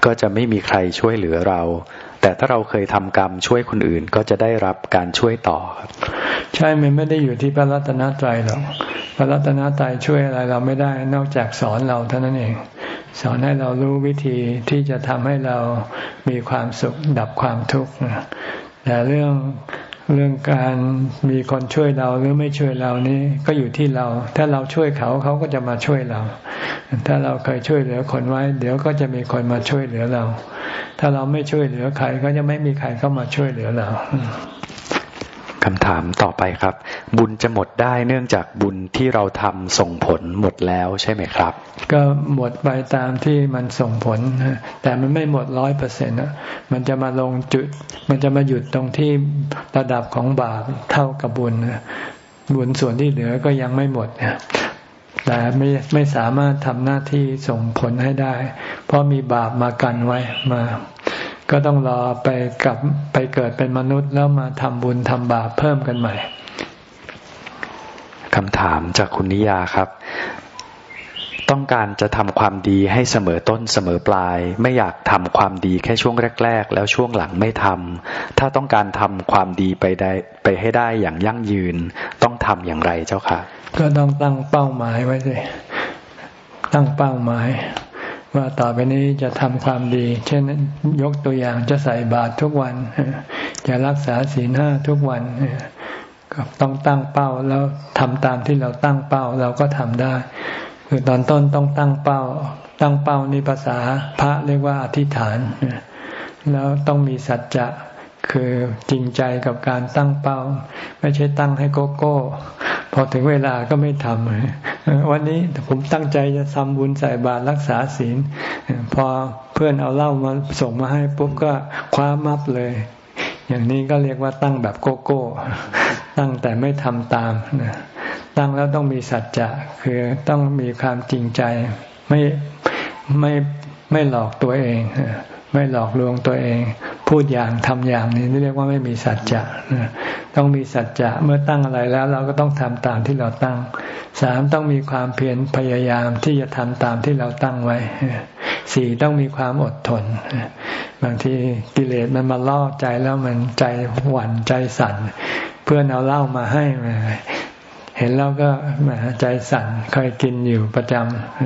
[SPEAKER 2] ก็จะไม่มีใครช่วยเหลือเรา แต่ถ้าเราเคยทำกรรมช่วยคนอื่นก็จะได้รับการช่วยต่อครับ
[SPEAKER 1] ใช่ มันไม่ได้อยู่ที่พระรัตนตรัยหรอก พระรัตนตรัยช่วยอะไรเราไม่ได้นอกจากสอนเราเท่านั้นเอง สอนให้เรารู้วิธีที่จะทำให้เรามีความสุขดับความทุกข์แต่เรื่อง เรื่องการมีคนช่วยเราหรือไม่ช่วยเรานี่ก็อยู่ที่เรา ถ้าเราช่วยเขาเขาก็จะมาช่วยเรา ถ้าเราเคยช่วยเหลือคนไว้ เดี๋ยวก็จะมีคนมาช่วยเหลือเรา ถ้าเราไม่ช่วยเหลือใครก็จะไม่มีใครเข้ามาช่วยเหลือเรา
[SPEAKER 2] คำถามต่อไปครับ บุญจะหมดได้เนื่องจากบุญที่เราทำส่งผลหมดแล้วใช่ไหมครับ
[SPEAKER 1] ก็หมดไปตามที่มันส่งผล แต่มันไม่หมดร้อยเปอร์เซ็นต์มันจะมาลงจุด มันจะมาหยุดตรงที่ระดับของบาปเท่ากับบุญบุญส่วนที่เหลือก็ยังไม่หมดแต่ไม่ไม่สามารถทำหน้าที่ส่งผลให้ได้ เพราะมีบาปมากันไว้มา ก็ต้องรอไปกลับไปเกิดเป็นมนุษย์แล้วมาทำบุญทำบาปเพิ่มกันใหม่
[SPEAKER 2] คำถามจากคุณนิยาครับ ต้องการจะทำความดีให้เสมอต้นเสมอปลาย ไม่อยากทำความดีแค่ช่วงแรก ๆ แล้วช่วงหลังไม่ทำถ้าต้องการทำความดีไปได้ไปให้ได้อย่างยั่งยืน ต้องทำอย่างไรเจ้าค่ะ
[SPEAKER 1] ก็ต้องตั้งเป้าหมายไว้เลยตั้งเป้าหมาย ว่าต่อไปนี้จะทำความดี เช่นยกตัวอย่างจะใส่บาตรทุกวัน จะรักษาศีลห้าทุกวันก็ต้องตั้งเป้าแล้วทำตามที่เราตั้งเป้าเราก็ทำได้ คือตอนต้นต้องตั้งเป้า ตั้งเป้านี่ภาษาพระเรียกว่าอธิษฐาน แล้วต้องมีสัจจะ คือจริงใจกับการตั้งเป้า ไม่ใช่ตั้งให้โกโก้ พอถึงเวลาก็ไม่ทำวันนี้ผมตั้งใจจะทำบุญใส่บาตรรักษาศีล พอเพื่อนเอาเหล้ามาส่งมาให้ปุ๊บก็คว้ามับเลย อย่างนี้ก็เรียกว่าตั้งแบบโกโก้ ตั้งแต่ไม่ทำตามตั้งแล้วต้องมีสัจจะคือต้องมีความจริงใจไม่ไม่ไม่หลอกตัวเอง ไม่หลอกลวงตัวเอง พูดอย่างทำอย่างนี้เรียกว่าไม่มีสัจจะต้องมีสัจจะเมื่อตั้งอะไรแล้ว เราก็ต้องทำตามที่เราตั้งสามต้องมีความเพียรพยายามที่จะทำตามที่เราตั้งไว้สี่ต้องมีความอดทนบางทีกิเลสมันมาล่อใจแล้วมันใจหวั่นใจสั่น เพื่อนเอาเล้ามาให้ เห็นแล้วก็แหมใจสั่นเคยกินอยู่ประจ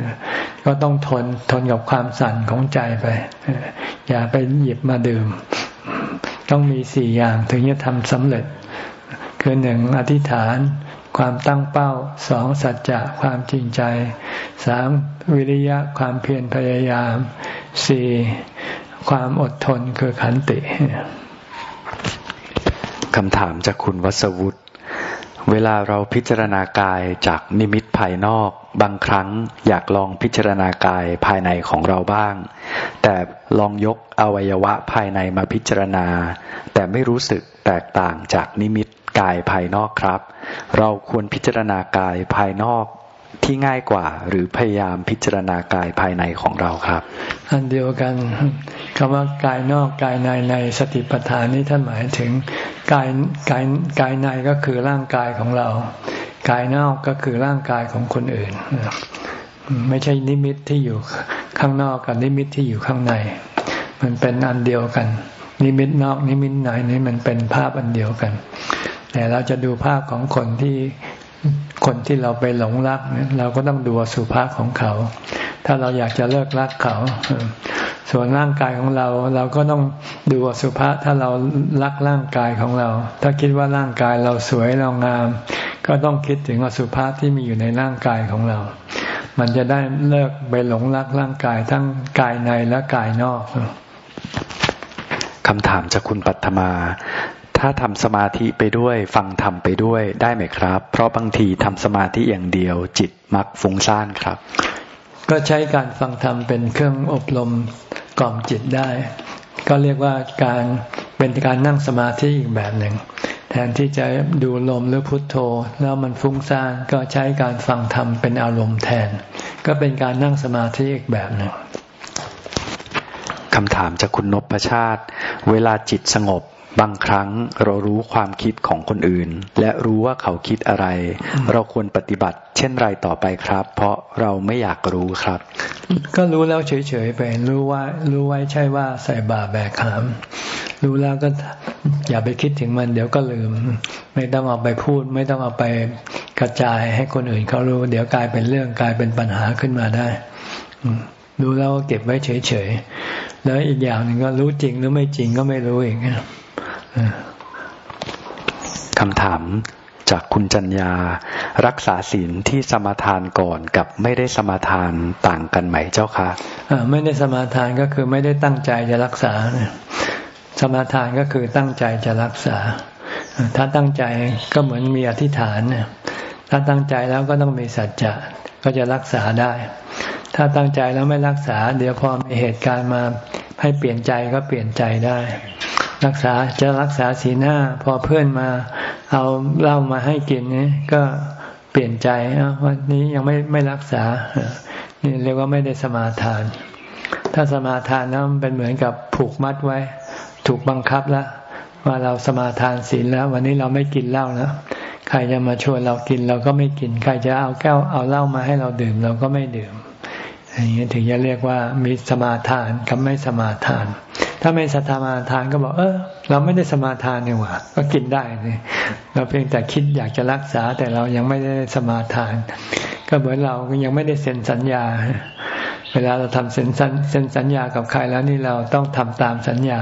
[SPEAKER 1] ำก็ต้องทนทนกับความสั่นของใจไป อย่าไปหยิบมาดื่ม ต้องมีสี่อย่างถึงจะทำสำเร็จ คือหนึ่งอธิษฐาน ความตั้งเป้าสองสัจจะความจริงใจสามวิริยะความเพียรพยายามสี่ความอดทนคือขันติ
[SPEAKER 2] คำถามจากคุณวัสวุฒิ เวลาเราพิจารณากายจากนิมิตภายนอก บางครั้งอยากลองพิจารณากายภายในของเราบ้าง แต่ลองยกอวัยวะภายในมาพิจารณา แต่ไม่รู้สึกแตกต่างจากนิมิตกายภายนอกครับ เราควรพิจารณากายภายนอก ที่ง่ายกว่า หรือพยายามพิจารณากายภายในของเราครับ
[SPEAKER 1] อันเดียวกันคำว่ากายนอกกายในในสติปัฏฐานนี้ท่านหมายถึงกายกายกายในก็คือร่างกายของเรา กายนอกก็คือร่างกายของคนอื่น ไม่ใช่นิมิตที่อยู่ข้างนอกกับนิมิตที่อยู่ข้างใน มันเป็นอันเดียวกัน นิมิตนอกนิมิตในนี่มันเป็นภาพอันเดียวกันแต่เราจะดูภาพของคนที่ คนที่เราไปหลงรักเราก็ต้องดูอสุภะของเขา ถ้าเราอยากจะเลิกรักเขา ส่วนร่างกายของเรา เราก็ต้องดูอสุภะถ้าเรารักร่างกายของเรา ถ้าคิดว่าร่างกายเราสวยเรางาม ก็ต้องคิดถึงอสุภาพที่มีอยู่ในร่างกายของเรา มันจะได้เลิกไปหลงรักร่างกายทั้งกายในและกายนอก
[SPEAKER 2] คำถามจากคุณปัตมา ถ้าทำสมาธิไปด้วย ฟังธรรมไปด้วยได้ไหมครับ เพราะบางทีทำสมาธิอย่างเดียว จิตมักฟุ้งซ่านครับ
[SPEAKER 1] ก็ใช้การฟังธรรมเป็นเครื่องอบรมกล่อมจิตได้ ก็เรียกว่าการเป็นการนั่งสมาธิอีกแบบหนึ่ง แทนที่จะดูลมหรือพุทโธ แล้วมันฟุ้งซ่านก็ใช้การฟังธรรมเป็นอารมณ์แทน ก็เป็นการนั่งสมาธิอีกแบบหนึ่ง
[SPEAKER 2] คำถามจากคุณนพชาติ เวลาจิตสงบ บางครั้งเรารู้ความคิดของคนอื่น และรู้ว่าเขาคิดอะไร เราควรปฏิบัติ เช่นไรต่อไปครับ เพราะเราไม่อยากรู้ครับ
[SPEAKER 1] ก็รู้แล้วเฉยๆไป รู้ว่า รู้ไว้ใช่ว่าใส่บาแบกขาม รู้แล้วก็อย่าไปคิดถึงมัน เดี๋ยวก็ลืม ไม่ต้องเอาไปพูด ไม่ต้องเอาไปกระจายให้คนอื่นเขารู้ เดี๋ยวกลายเป็นเรื่องกลายเป็นปัญหาขึ้นมาได้รู้แล้วเก็บไว้เฉยๆ แล้วอีกอย่างหนึ่งก็รู้จริงหรือไม่จริงก็ไม่รู้อีก
[SPEAKER 2] คำถามจากคุณจัญญา รักษาศีลที่สมาทานก่อนกับไม่ได้สมาทานต่างกันไหมเจ้าคะ
[SPEAKER 1] ไม่ได้สมาทานก็คือไม่ได้ตั้งใจจะรักษา สมาทานก็คือตั้งใจจะรักษา ถ้าตั้งใจก็เหมือนมีอธิษฐาน ถ้าตั้งใจแล้วก็ต้องมีสัจจะก็จะรักษาได้ ถ้าตั้งใจแล้วไม่รักษา เดี๋ยวพอมีเหตุการณ์มาให้เปลี่ยนใจก็เปลี่ยนใจได้ รักษาจะรักษาสีหน้า พอเพื่อนมา เอาเหล้ามาให้กินนี่ก็เปลี่ยนใจวันนี้ยังไม่ไม่รักษานี่เรียกว่าไม่ได้สมาทาน ถ้าสมาทานนั้นเป็นเหมือนกับผูกมัดไว้ ถูกบังคับแล้วว่าเราสมาทานศีลแล้ว วันนี้เราไม่กินเหล้าแล้วใครจะมาชวนเรากินเราก็ไม่กิน ใครจะเอาแก้วเอาเหล้ามาให้เราดื่มเราก็ไม่ดื่มอย่างนี้ถึงจะเรียกว่ามีสมาทานกับไม่สมาทาน ถ้าไม่สมาทานก็บอกเออ เราไม่ได้สมาทานนี่หว่า ก็กินได้นี่เราเพียงแต่คิดอยากจะรักษาแต่เรายังไม่ได้สมาทาน ก็เหมือนเรายังไม่ได้เซ็นสัญญา เวลาเราทำเซ็นเซ็นสัญญากับใครแล้วนี่เราต้องทำตามสัญญา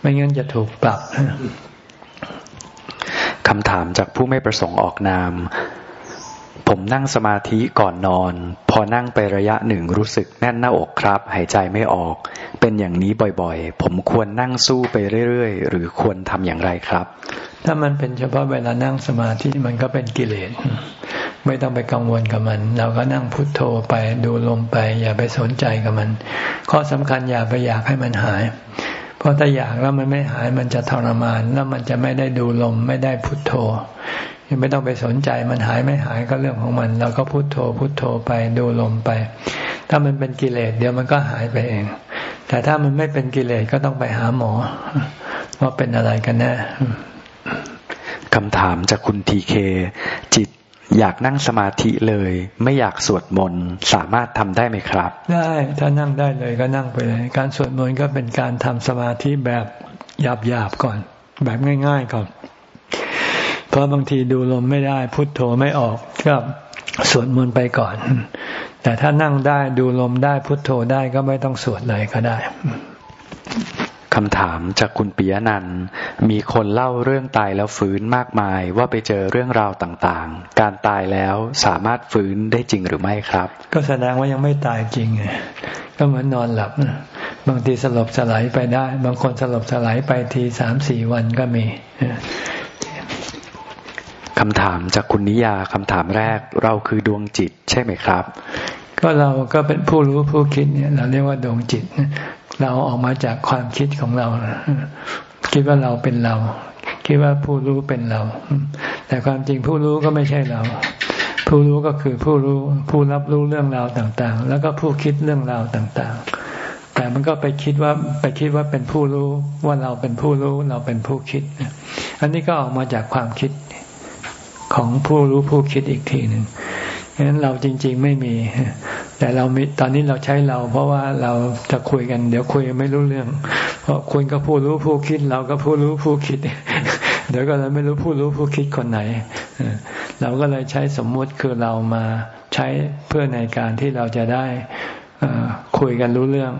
[SPEAKER 1] ไม่งั้นจะถูกปรับ
[SPEAKER 2] คำถามจากผู้ไม่ประสงค์ออกนาม ผมนั่งสมาธิก่อนนอน พอนั่งไประยะหนึ่งรู้สึกแน่นหน้าอกครับ หายใจไม่ออก เป็นอย่างนี้บ่อยๆ ผมควรนั่งสู้ไปเรื่อยๆ หรือควรทำอย่างไรครับ
[SPEAKER 1] ถ้ามันเป็นเฉพาะเวลานั่งสมาธิมันก็เป็นกิเลสไม่ต้องไปกังวลกับมัน เราก็นั่งพุทโธไปดูลมไป อย่าไปสนใจกับมัน ข้อสำคัญอย่าไปอยากให้มันหาย เพราะถ้าอยากแล้วมันไม่หายมันจะทรมาน แล้วมันจะไม่ได้ดูลมไม่ได้พุทโธ ไม่ต้องไปสนใจมันหายไม่หายก็เรื่องของมัน เราก็พุโทโธพุโทโธไปดูลมไป ถ้ามันเป็นกิเลสเดี๋ยวมันก็หายไปเอง แต่ถ้ามันไม่เป็นกิเลสก็ต้องไปหาหมอ ว่าเป็นอะไรกันแน่
[SPEAKER 2] คำถามจากคุณทีเคจิตอยากนั่งสมาธิเลย ไม่อยากสวดมนต์สามารถทำได้ไหมครับ
[SPEAKER 1] ได้ถ้านั่งได้เลยก็นั่งไปเลย การสวดมนต์ก็เป็นการทำสมาธิแบบหยาบๆก่อน แบบง่าย ๆ ก่อน เพราะบางทีดูลมไม่ได้ พุทโธไม่ออกก็สวดมนต์ไปก่อน แต่ถ้านั่งได้ดูลมได้พุทโธได้ก็ไม่ต้องสวดเลยก็ได้
[SPEAKER 2] คำถามจากคุณปิยนันมีคนเล่าเรื่องตายแล้วฟื้นมากมายว่าไปเจอเรื่องราวต่างๆ การตายแล้วสามารถฟื้นได้จริงหรือไม่ครับ
[SPEAKER 1] ก็แสดงว่ายังไม่ตายจริงไงก็เหมือนนอนหลับบางทีสลบสลายไปได้ บางคนสลบสลายไปทีสามสี่วันก็มี
[SPEAKER 2] คำถามจากคุณนิยาคำถามแรก เราคือดวงจิตใช่ไหมครับ
[SPEAKER 1] ก็เราก็เป็นผู้รู้ผู้คิดเนี่ย เราเรียกว่าดวงจิต เราออกมาจากความคิดของเรา คิดว่าเราเป็นเรา คิดว่าผู้รู้เป็นเรา แต่ความจริงผู้รู้ก็ไม่ใช่เรา ผู้รู้ก็คือผู้รู้ผู้รับรู้เรื่องราวต่างๆ แล้วก็ผู้คิดเรื่องราวต่างๆแต่มันก็ไปคิดว่าไปคิดว่าเป็นผู้รู้ว่าเราเป็นผู้รู้เราเป็นผู้คิด อันนี้ก็ออกมาจากความคิด ของผู้รู้ผู้คิดอีกทีหนึ่งฉะนั้นเราจริง ๆไม่มี แต่เรามีตอนนี้เราใช้เรา เพราะว่าเราจะคุยกัน เดี๋ยวคุยไม่รู้เรื่อง เพราะคุณก็ผู้รู้ผู้คิด เราก็ผู้รู้ผู้คิด เดี๋ยวก็เลยไม่รู้ผู้รู้ผู้คิดคนไหน เราก็เลยใช้สมมุติคือเรามาใช้เพื่อในการที่เราจะได้คุยกันรู้เรื่อง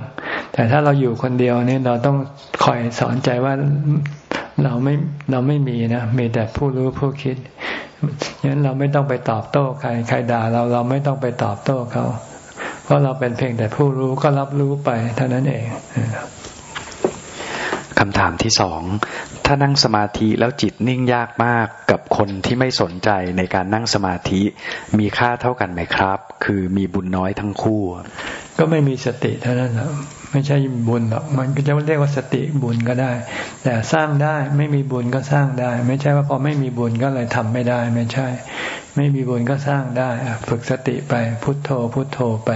[SPEAKER 1] แต่ถ้าเราอยู่คนเดียวนี่เราต้องคอยสอนใจว่าเราไม่เราไม่มีนะมีแต่ผู้รู้ผู้คิด งั้นเราไม่ต้องไปตอบโต้ใคร ใครด่าเราเราไม่ต้องไปตอบโต้เขา เพราะเราเป็นเพียงแต่ผู้รู้ก็รับรู้ไปเท่านั้นเอง
[SPEAKER 2] คำถามที่สอง ถ้านั่งสมาธิแล้วจิตนิ่งยากมากกับคนที่ไม่สนใจในการนั่งสมาธิ มีค่าเท่ากันไหมครับ คือมีบุญน้อยทั้งคู่
[SPEAKER 1] ก็ไม่มีสติเท่านั้นนะ ไม่ใช่บุญหรอกมันก็จะเรียกว่าสติบุญก็ได้ แต่สร้างได้ไม่มีบุญก็สร้างได้ ไม่ใช่ว่าพอไม่มีบุญก็เลยทำไม่ได้ ไม่ใช่ ไม่มีบุญก็สร้างได้ ฝึกสติไปพุทโธ พุทโธไป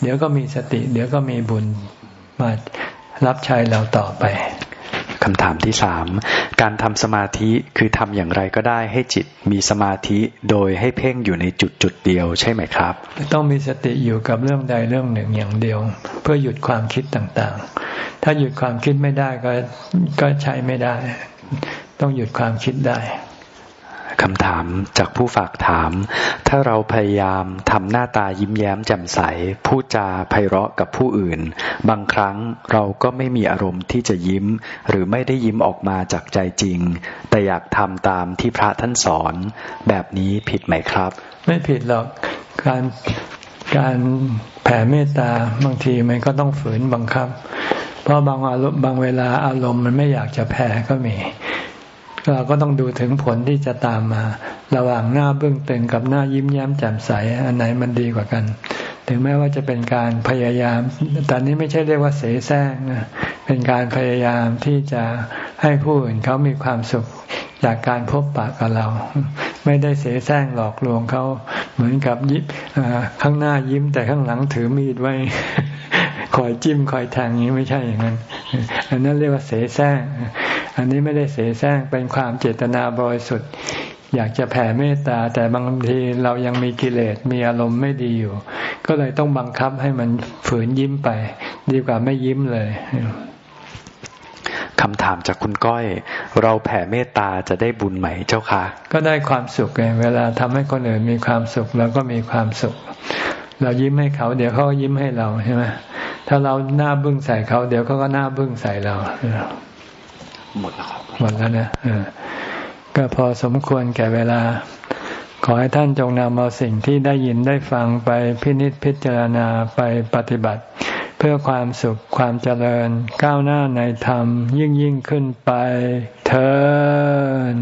[SPEAKER 1] เดี๋ยวก็มีสติ เดี๋ยวก็มีบุญมารับใช้เราต่อไป
[SPEAKER 2] คำถามที่สามการทำสมาธิคือทำอย่างไรก็ได้ให้จิตมีสมาธิโดยให้เพ่งอยู่ในจุดจุดเดียวใช่ไหมครับ
[SPEAKER 1] ต้องมีสติอยู่กับเรื่องใดเรื่องหนึ่งอย่างเดียว เพื่อหยุดความคิดต่างๆ ถ้าหยุดความคิดไม่ได้ก็ก็ใช้ไม่ได้ ต้องหยุดความคิดได้
[SPEAKER 2] คำถามจากผู้ฝากถาม ถ้าเราพยายามทำหน้าตายิ้มแย้มแจ่มใส พูดจาไพเราะกับผู้อื่น บางครั้งเราก็ไม่มีอารมณ์ที่จะยิ้ม หรือไม่ได้ยิ้มออกมาจากใจจริง แต่อยากทำตามที่พระท่านสอน แบบนี้ผิดไหมครับ
[SPEAKER 1] ไม่ผิดหรอกการการแผ่เมตตาบางทีมันก็ต้องฝืนบังคับ เพราะบางอารมณ์บางเวลาอารมณ์มันไม่อยากจะแผ่ก็มี เราก็ต้องดูถึงผลที่จะตามมา ระหว่างหน้าเบื้องตึงกับหน้ายิ้มแย้มแจ่มใสอันไหนมันดีกว่ากัน ถึงแม้ว่าจะเป็นการพยายามต่นี้ไม่ใช่เรียกว่าเสแสร้งนะเป็นการพยายามที่จะให้ผู้อื่นเขามีความสุขจากการพบปะกับเรา ไม่ได้เสแสร้งหลอกลวงเขาเหมือนกับยิบข้างหน้ายิ้มแต่ข้างหลังถือมีดไว้ คอยจิ้มคอยแทงนี้ไม่ใช่อย่างนั้น อันนั้นเรียกว่าเสแสร้ง อันนี้ไม่ได้เสแสร้งเป็นความเจตนาบริสุทธิ์ อยากจะแผ่เมตตา แต่บางทีเรายังมีกิเลสมีอารมณ์ไม่ดีอยู่ ก็เลยต้องบังคับให้มันฝืนยิ้มไป ดีกว่าไม่ยิ้มเลย
[SPEAKER 2] คำถามจากคุณก้อย เราแผ่เมตตาจะได้บุญไหมเจ้าค่ะ
[SPEAKER 1] ก็ได้ความสุขไงเวลาทำให้คนอื่นมีความสุขเราก็มีความสุข เรายิ้มให้เขา เดี๋ยวเขาก็ยิ้มให้เราใช่ไหม ถ้าเราหน้าบึ้งใส่เขา เดี๋ยวเขาก็หน้าบึ้งใส่เรา
[SPEAKER 2] หมดแล้วครับ
[SPEAKER 1] หมดแล้วนะก็พอสมควรแก่เวลา ขอให้ท่านจงนำเอาสิ่งที่ได้ยินได้ฟังไปพินิจพิจารณาไปปฏิบัติ เพื่อความสุขความเจริญ ก้าวหน้าในธรรมยิ่งยิ่งขึ้นไปเธอ